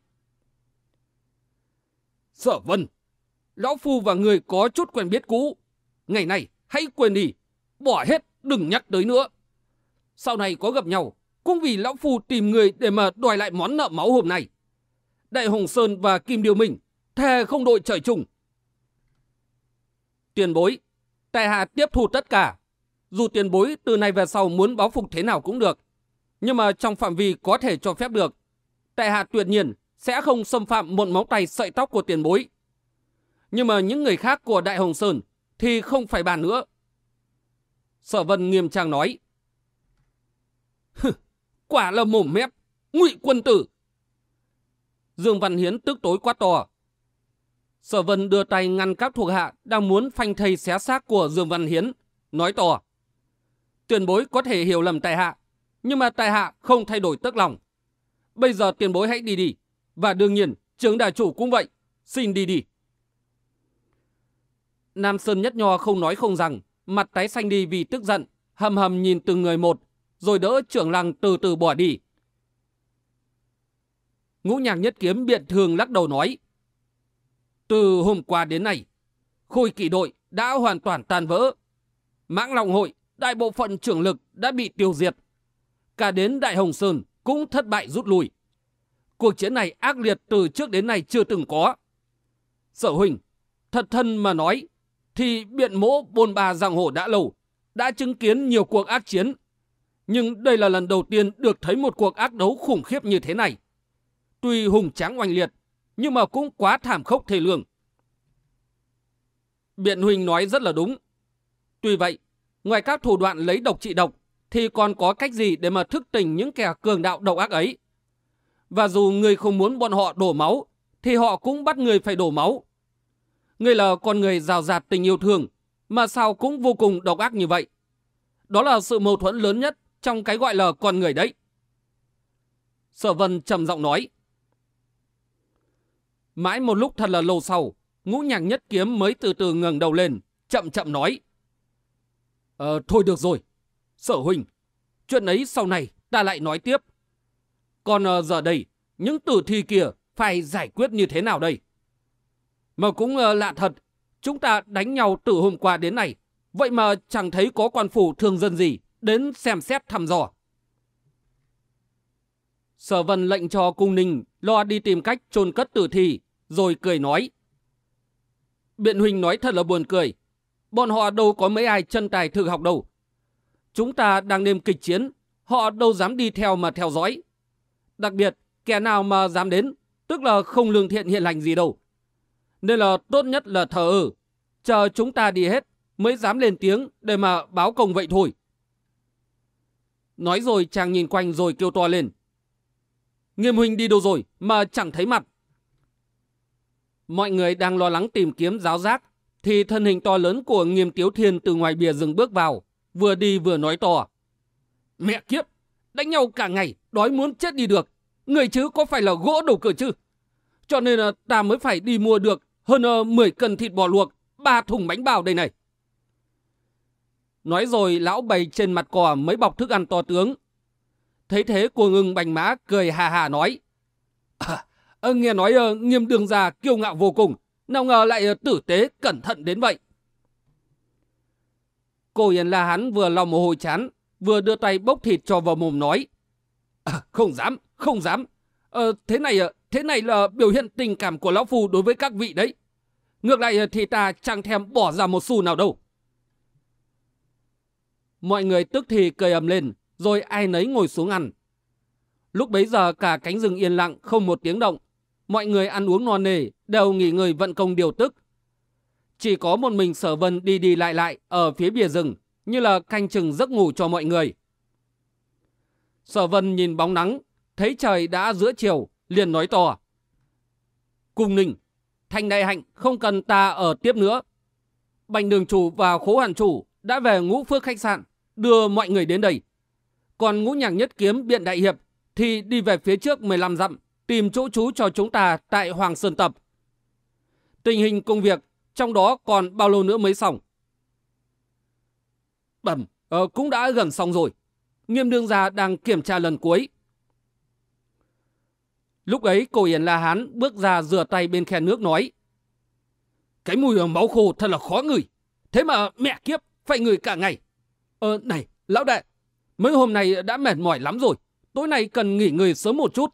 S1: Sở Vân, Lão Phu và người có chút quen biết cũ. Ngày này, hãy quên đi, bỏ hết, đừng nhắc tới nữa. Sau này có gặp nhau, cũng vì Lão Phu tìm người để mà đòi lại món nợ máu hôm nay. Đại Hồng Sơn và Kim Điều Minh, thề không đội trời chung. Tiền bối, tại hạ tiếp thu tất cả, dù tiền bối từ nay về sau muốn báo phục thế nào cũng được. Nhưng mà trong phạm vi có thể cho phép được. Tại hạ tuyệt nhiên sẽ không xâm phạm một móng tay sợi tóc của tiền bối. Nhưng mà những người khác của Đại Hồng Sơn thì không phải bàn nữa. Sở Vân nghiêm trang nói. Quả là mồm mép, ngụy quân tử. Dương Văn Hiến tức tối quá to. Sở Vân đưa tay ngăn các thuộc hạ đang muốn phanh thây xé xác của Dương Văn Hiến, nói to tiền bối có thể hiểu lầm tại hạ, nhưng mà tại hạ không thay đổi tức lòng. Bây giờ tiền bối hãy đi đi, và đương nhiên, trưởng đại chủ cũng vậy, xin đi đi. Nam Sơn Nhất Nho không nói không rằng, mặt tái xanh đi vì tức giận, hầm hầm nhìn từng người một, rồi đỡ trưởng lăng từ từ bỏ đi. Ngũ nhạc nhất kiếm biện thường lắc đầu nói, từ hôm qua đến nay, khôi kỷ đội đã hoàn toàn tan vỡ. Mãng Long Hội, đại bộ phận trưởng lực đã bị tiêu diệt. Cả đến Đại Hồng Sơn cũng thất bại rút lui. Cuộc chiến này ác liệt từ trước đến nay chưa từng có. Sở Huỳnh, thật thân mà nói, thì biện mỗ bồn bà giang hồ đã lâu, đã chứng kiến nhiều cuộc ác chiến. Nhưng đây là lần đầu tiên được thấy một cuộc ác đấu khủng khiếp như thế này. Tuy hùng tráng oanh liệt, nhưng mà cũng quá thảm khốc thể lương. Biện Huỳnh nói rất là đúng. Tuy vậy, ngoài các thủ đoạn lấy độc trị độc, thì còn có cách gì để mà thức tỉnh những kẻ cường đạo độc ác ấy? Và dù người không muốn bọn họ đổ máu, thì họ cũng bắt người phải đổ máu. Người là con người rào rạt tình yêu thương, mà sao cũng vô cùng độc ác như vậy. Đó là sự mâu thuẫn lớn nhất trong cái gọi là con người đấy. Sở Vân trầm giọng nói. Mãi một lúc thật là lâu sau, ngũ nhạc nhất kiếm mới từ từ ngẩng đầu lên, chậm chậm nói. Ờ, thôi được rồi. Sở huynh, chuyện ấy sau này ta lại nói tiếp. Còn uh, giờ đây, những tử thi kia phải giải quyết như thế nào đây? Mà cũng uh, lạ thật, chúng ta đánh nhau từ hôm qua đến nay, vậy mà chẳng thấy có quan phủ thương dân gì đến xem xét thăm dò. Sở vân lệnh cho cung ninh lo đi tìm cách chôn cất tử thi, rồi cười nói. Biện huynh nói thật là buồn cười. Bọn họ đâu có mấy ai chân tài thực học đâu. Chúng ta đang đêm kịch chiến, họ đâu dám đi theo mà theo dõi. Đặc biệt, kẻ nào mà dám đến, tức là không lương thiện hiện lành gì đâu. Nên là tốt nhất là thờ ơ, chờ chúng ta đi hết mới dám lên tiếng để mà báo công vậy thôi. Nói rồi chàng nhìn quanh rồi kêu to lên. Nghiêm huynh đi đâu rồi mà chẳng thấy mặt. Mọi người đang lo lắng tìm kiếm giáo giác, thì thân hình to lớn của nghiêm tiếu thiên từ ngoài bìa rừng bước vào, vừa đi vừa nói to. Mẹ kiếp, đánh nhau cả ngày, đói muốn chết đi được. Người chứ có phải là gỗ đầu cửa chứ? Cho nên là ta mới phải đi mua được hơn à, 10 cân thịt bò luộc, ba thùng bánh bao đây này. Nói rồi lão bày trên mặt cò mấy bọc thức ăn to tướng. Thấy thế cô ngưng bành má cười hà hà nói. À, ờ, nghe nói uh, nghiêm đường già kiêu ngạo vô cùng, nào ngờ lại uh, tử tế cẩn thận đến vậy. Cô Yên La Hán vừa lòng mồ hôi chán, vừa đưa tay bốc thịt cho vào mồm nói. À, không dám, không dám. À, thế này thế này là biểu hiện tình cảm của Lão Phu đối với các vị đấy. Ngược lại thì ta chẳng thèm bỏ ra một xu nào đâu. Mọi người tức thì cười ầm lên, rồi ai nấy ngồi xuống ăn. Lúc bấy giờ cả cánh rừng yên lặng, không một tiếng động. Mọi người ăn uống no nề, đều nghỉ người vận công điều tức. Chỉ có một mình sở vân đi đi lại lại ở phía bìa rừng, như là canh chừng giấc ngủ cho mọi người. Sở vân nhìn bóng nắng, thấy trời đã giữa chiều, liền nói to. Cung ninh, thành đại hạnh không cần ta ở tiếp nữa. Bành đường chủ và khố hàn chủ đã về ngũ phước khách sạn, đưa mọi người đến đây. Còn ngũ nhạc nhất kiếm biện đại hiệp thì đi về phía trước 15 dặm, tìm chỗ trú cho chúng ta tại Hoàng Sơn Tập. Tình hình công việc trong đó còn bao lâu nữa mới xong? Bẩm, ờ, cũng đã gần xong rồi. Nghiêm đương gia đang kiểm tra lần cuối. Lúc ấy cổ Yến La Hán bước ra rửa tay bên khe nước nói. Cái mùi máu khô thật là khó ngửi. Thế mà mẹ kiếp, phải ngửi cả ngày. Ờ, này, lão đại, mấy hôm nay đã mệt mỏi lắm rồi. Tối nay cần nghỉ ngơi sớm một chút.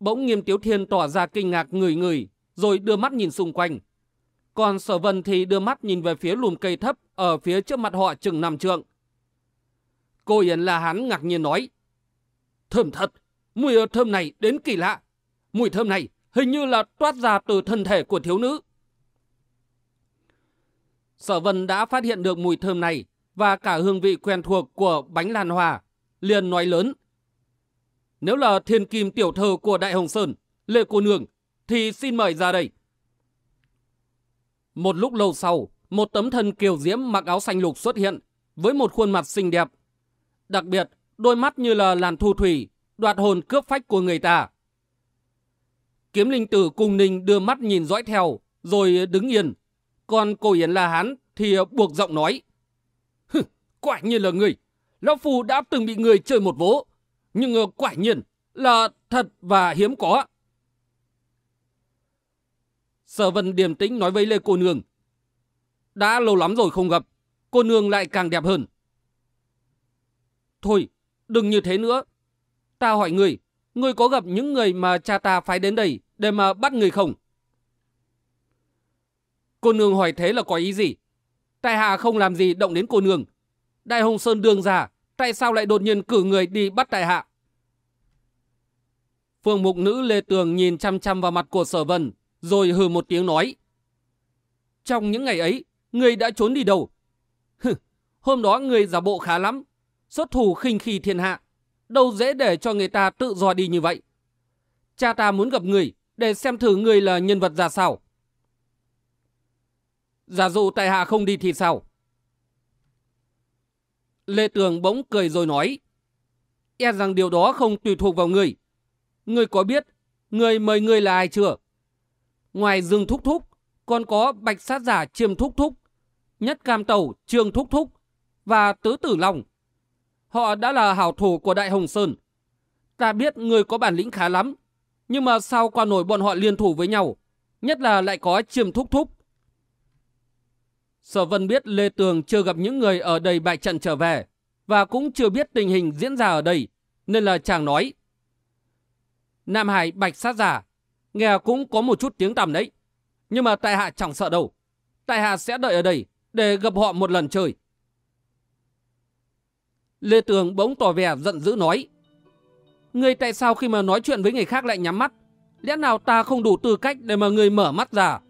S1: Bỗng nghiêm tiếu thiên tỏ ra kinh ngạc người người, rồi đưa mắt nhìn xung quanh. Còn sở vân thì đưa mắt nhìn về phía lùm cây thấp ở phía trước mặt họ chừng nằm trượng. Cô Yến là hắn ngạc nhiên nói. Thơm thật, mùi thơm này đến kỳ lạ. Mùi thơm này hình như là toát ra từ thân thể của thiếu nữ. Sở vân đã phát hiện được mùi thơm này và cả hương vị quen thuộc của bánh lan hòa, liền nói lớn. Nếu là thiên kim tiểu thơ của Đại Hồng Sơn, Lê Cô Nương, thì xin mời ra đây. Một lúc lâu sau, một tấm thân kiều diễm mặc áo xanh lục xuất hiện, với một khuôn mặt xinh đẹp. Đặc biệt, đôi mắt như là làn thu thủy, đoạt hồn cướp phách của người ta. Kiếm linh tử cùng ninh đưa mắt nhìn dõi theo, rồi đứng yên. Còn cổ Yến La Hán thì ờ, buộc giọng nói. Hừ, quả nhiên là người. Lão Phu đã từng bị người chơi một vố. Nhưng ờ, quả nhiên là thật và hiếm có. Sở vân điềm tĩnh nói với Lê cô nương. Đã lâu lắm rồi không gặp, cô nương lại càng đẹp hơn. Thôi, đừng như thế nữa. Ta hỏi người, người có gặp những người mà cha ta phái đến đây để mà bắt người không? Cô nương hỏi thế là có ý gì? Tại hạ không làm gì động đến cô nương. Đại Hồng Sơn đường ra, tại sao lại đột nhiên cử người đi bắt tại hạ? Phương mục nữ Lê Tường nhìn chăm chăm vào mặt của sở vân, rồi hừ một tiếng nói. Trong những ngày ấy, người đã trốn đi đâu? Hừ, hôm đó người giả bộ khá lắm, xuất thủ khinh khi thiên hạ. Đâu dễ để cho người ta tự do đi như vậy. Cha ta muốn gặp người để xem thử người là nhân vật ra sao. Giả dụ tại hạ không đi thì sao? Lê Tường bỗng cười rồi nói. E rằng điều đó không tùy thuộc vào người. Người có biết người mời người là ai chưa? Ngoài Dương Thúc Thúc, còn có Bạch Sát Giả Chiêm Thúc Thúc, Nhất Cam Tàu Trương Thúc Thúc và Tứ Tử Long. Họ đã là hảo thủ của Đại Hồng Sơn. Ta biết người có bản lĩnh khá lắm, nhưng mà sao qua nổi bọn họ liên thủ với nhau, nhất là lại có Chiêm Thúc Thúc. Sở Vân biết Lê Tường chưa gặp những người ở đây bại trận trở về và cũng chưa biết tình hình diễn ra ở đây, nên là chàng nói. Nam Hải bạch sát giả, nghe cũng có một chút tiếng tầm đấy. Nhưng mà tại hạ chẳng sợ đâu. Tại hạ sẽ đợi ở đây để gặp họ một lần chơi. Lê Tường bỗng tỏ vẻ giận dữ nói. Người tại sao khi mà nói chuyện với người khác lại nhắm mắt? Lẽ nào ta không đủ tư cách để mà người mở mắt ra?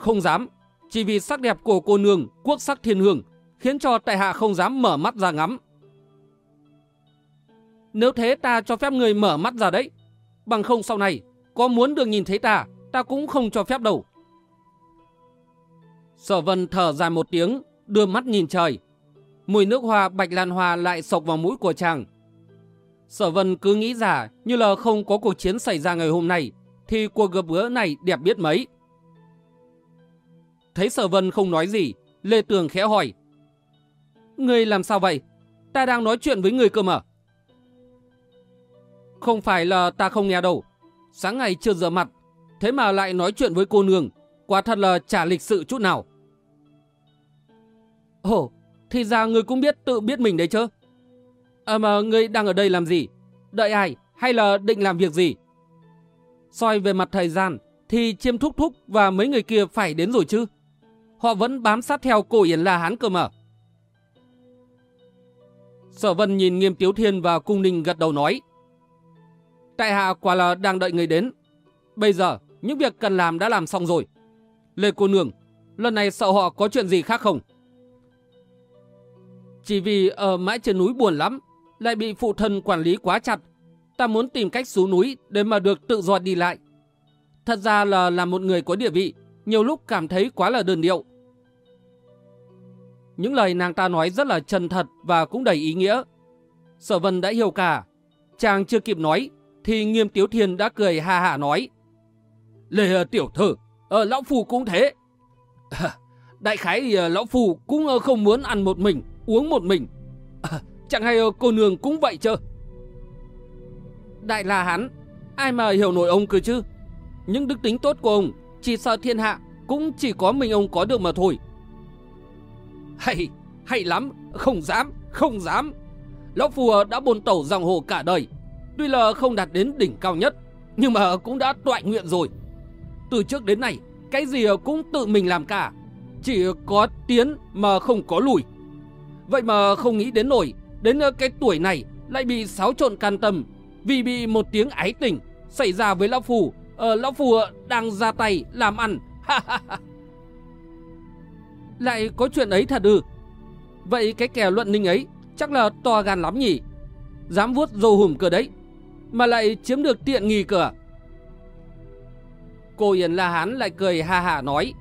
S1: Không dám, chỉ vì sắc đẹp của cô nương, quốc sắc thiên hương, khiến cho tại hạ không dám mở mắt ra ngắm. Nếu thế ta cho phép người mở mắt ra đấy. Bằng không sau này, có muốn được nhìn thấy ta, ta cũng không cho phép đâu. Sở vân thở dài một tiếng, đưa mắt nhìn trời. Mùi nước hoa bạch lan hoa lại sộc vào mũi của chàng. Sở vân cứ nghĩ giả như là không có cuộc chiến xảy ra ngày hôm nay, thì cuộc gặp gỡ này đẹp biết mấy. Thấy sở vân không nói gì, Lê Tường khẽ hỏi. Người làm sao vậy? Ta đang nói chuyện với người cơ mà. Không phải là ta không nghe đâu. Sáng ngày chưa rửa mặt, thế mà lại nói chuyện với cô nương. Quả thật là chả lịch sự chút nào. Ồ, thì ra người cũng biết tự biết mình đấy chứ. À mà người đang ở đây làm gì? Đợi ai? Hay là định làm việc gì? soi về mặt thời gian, thì chiêm thúc thúc và mấy người kia phải đến rồi chứ. Họ vẫn bám sát theo cổ Yến La Hán cơ mà. Sở Vân nhìn Nghiêm Tiếu Thiên và Cung Ninh gật đầu nói. Tại hạ quả là đang đợi người đến. Bây giờ, những việc cần làm đã làm xong rồi. Lê cô nương, lần này sợ họ có chuyện gì khác không? Chỉ vì ở mãi trên núi buồn lắm, lại bị phụ thân quản lý quá chặt. Ta muốn tìm cách xuống núi để mà được tự do đi lại. Thật ra là làm một người có địa vị, nhiều lúc cảm thấy quá là đơn điệu. Những lời nàng ta nói rất là chân thật và cũng đầy ý nghĩa. Sở vân đã hiểu cả. Chàng chưa kịp nói thì nghiêm tiếu thiên đã cười ha hạ nói. Lê ờ, tiểu thư, ờ, lão phù cũng thế. đại khái thì ờ, lão phù cũng ờ, không muốn ăn một mình, uống một mình. À, chẳng hay cô nương cũng vậy chứ. Đại là hắn, ai mà hiểu nổi ông cơ chứ. Những đức tính tốt của ông, chỉ sợ thiên hạ, cũng chỉ có mình ông có được mà thôi. Hay, hay lắm, không dám, không dám. Lão phù đã bồn tẩu dòng hồ cả đời, Tuy là không đạt đến đỉnh cao nhất, nhưng mà cũng đã toại nguyện rồi. Từ trước đến nay, cái gì cũng tự mình làm cả. Chỉ có tiến mà không có lùi. Vậy mà không nghĩ đến nổi, đến cái tuổi này lại bị xáo trộn can tâm. Vì bị một tiếng ái tình xảy ra với Lão Phù. Ờ, Lão Phù đang ra tay làm ăn. ha ha ha lại có chuyện ấy thật ư. Vậy cái kẻ luận ninh ấy chắc là to gan lắm nhỉ. Dám vuốt dâu hùm cửa đấy mà lại chiếm được tiện nghi cửa. À? Cô Yến La Hán lại cười ha hà nói,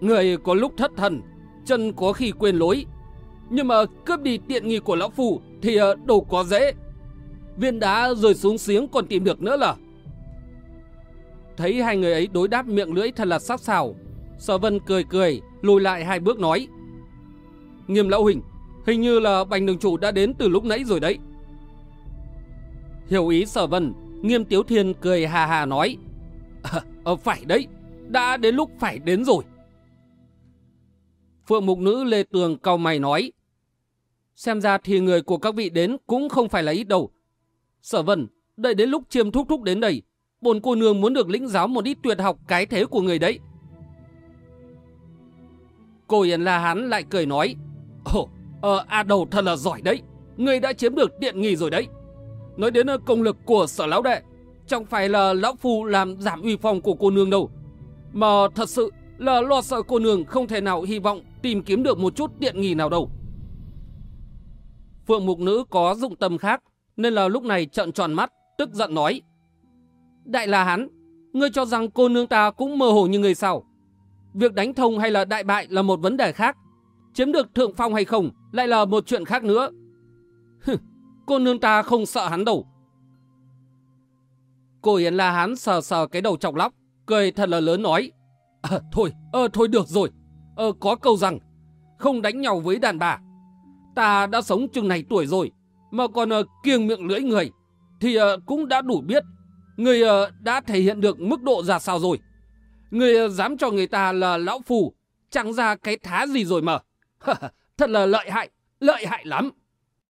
S1: Người có lúc thất thần, chân có khi quên lối, nhưng mà cướp đi tiện nghi của lão phù thì ờ, đâu có dễ. Viên đá rơi xuống giếng còn tìm được nữa là. Thấy hai người ấy đối đáp miệng lưỡi thật là sắc sảo, Sở Vân cười cười, lùi lại hai bước nói. Nghiêm lão hình, hình như là bành đường chủ đã đến từ lúc nãy rồi đấy. Hiểu ý sở vân, nghiêm tiếu thiên cười hà hà nói. Ờ, phải đấy, đã đến lúc phải đến rồi. Phượng mục nữ Lê Tường cau mày nói. Xem ra thì người của các vị đến cũng không phải là ít đâu. Sở vân, đợi đến lúc chiêm thúc thúc đến đây, bồn cô nương muốn được lĩnh giáo một ít tuyệt học cái thế của người đấy. Cô yên La Hán lại cười nói. Ồ, ờ, A đầu thật là giỏi đấy. Người đã chiếm được tiện nghi rồi đấy. Nói đến ờ, công lực của sở lão đệ, chẳng phải là lão phu làm giảm uy phong của cô nương đâu. Mà thật sự là lo sợ cô nương không thể nào hy vọng tìm kiếm được một chút tiện nghi nào đâu. Phượng mục nữ có dụng tâm khác, nên là lúc này trợn tròn mắt, tức giận nói. Đại là hắn, ngươi cho rằng cô nương ta cũng mơ hồ như người sao? Việc đánh thông hay là đại bại là một vấn đề khác. Chiếm được thượng phong hay không lại là một chuyện khác nữa. cô nương ta không sợ hắn đâu. Cô Yến La Hán sờ sờ cái đầu chọc lóc, cười thật là lớn nói. À, thôi, ờ, thôi được rồi. Ờ, có câu rằng, không đánh nhau với đàn bà. Ta đã sống chừng này tuổi rồi, mà còn uh, kiêng miệng lưỡi người, thì uh, cũng đã đủ biết. Người uh, đã thể hiện được mức độ ra sao rồi. Người ờ, dám cho người ta là lão phù, chẳng ra cái thá gì rồi mà. Thật là lợi hại, lợi hại lắm.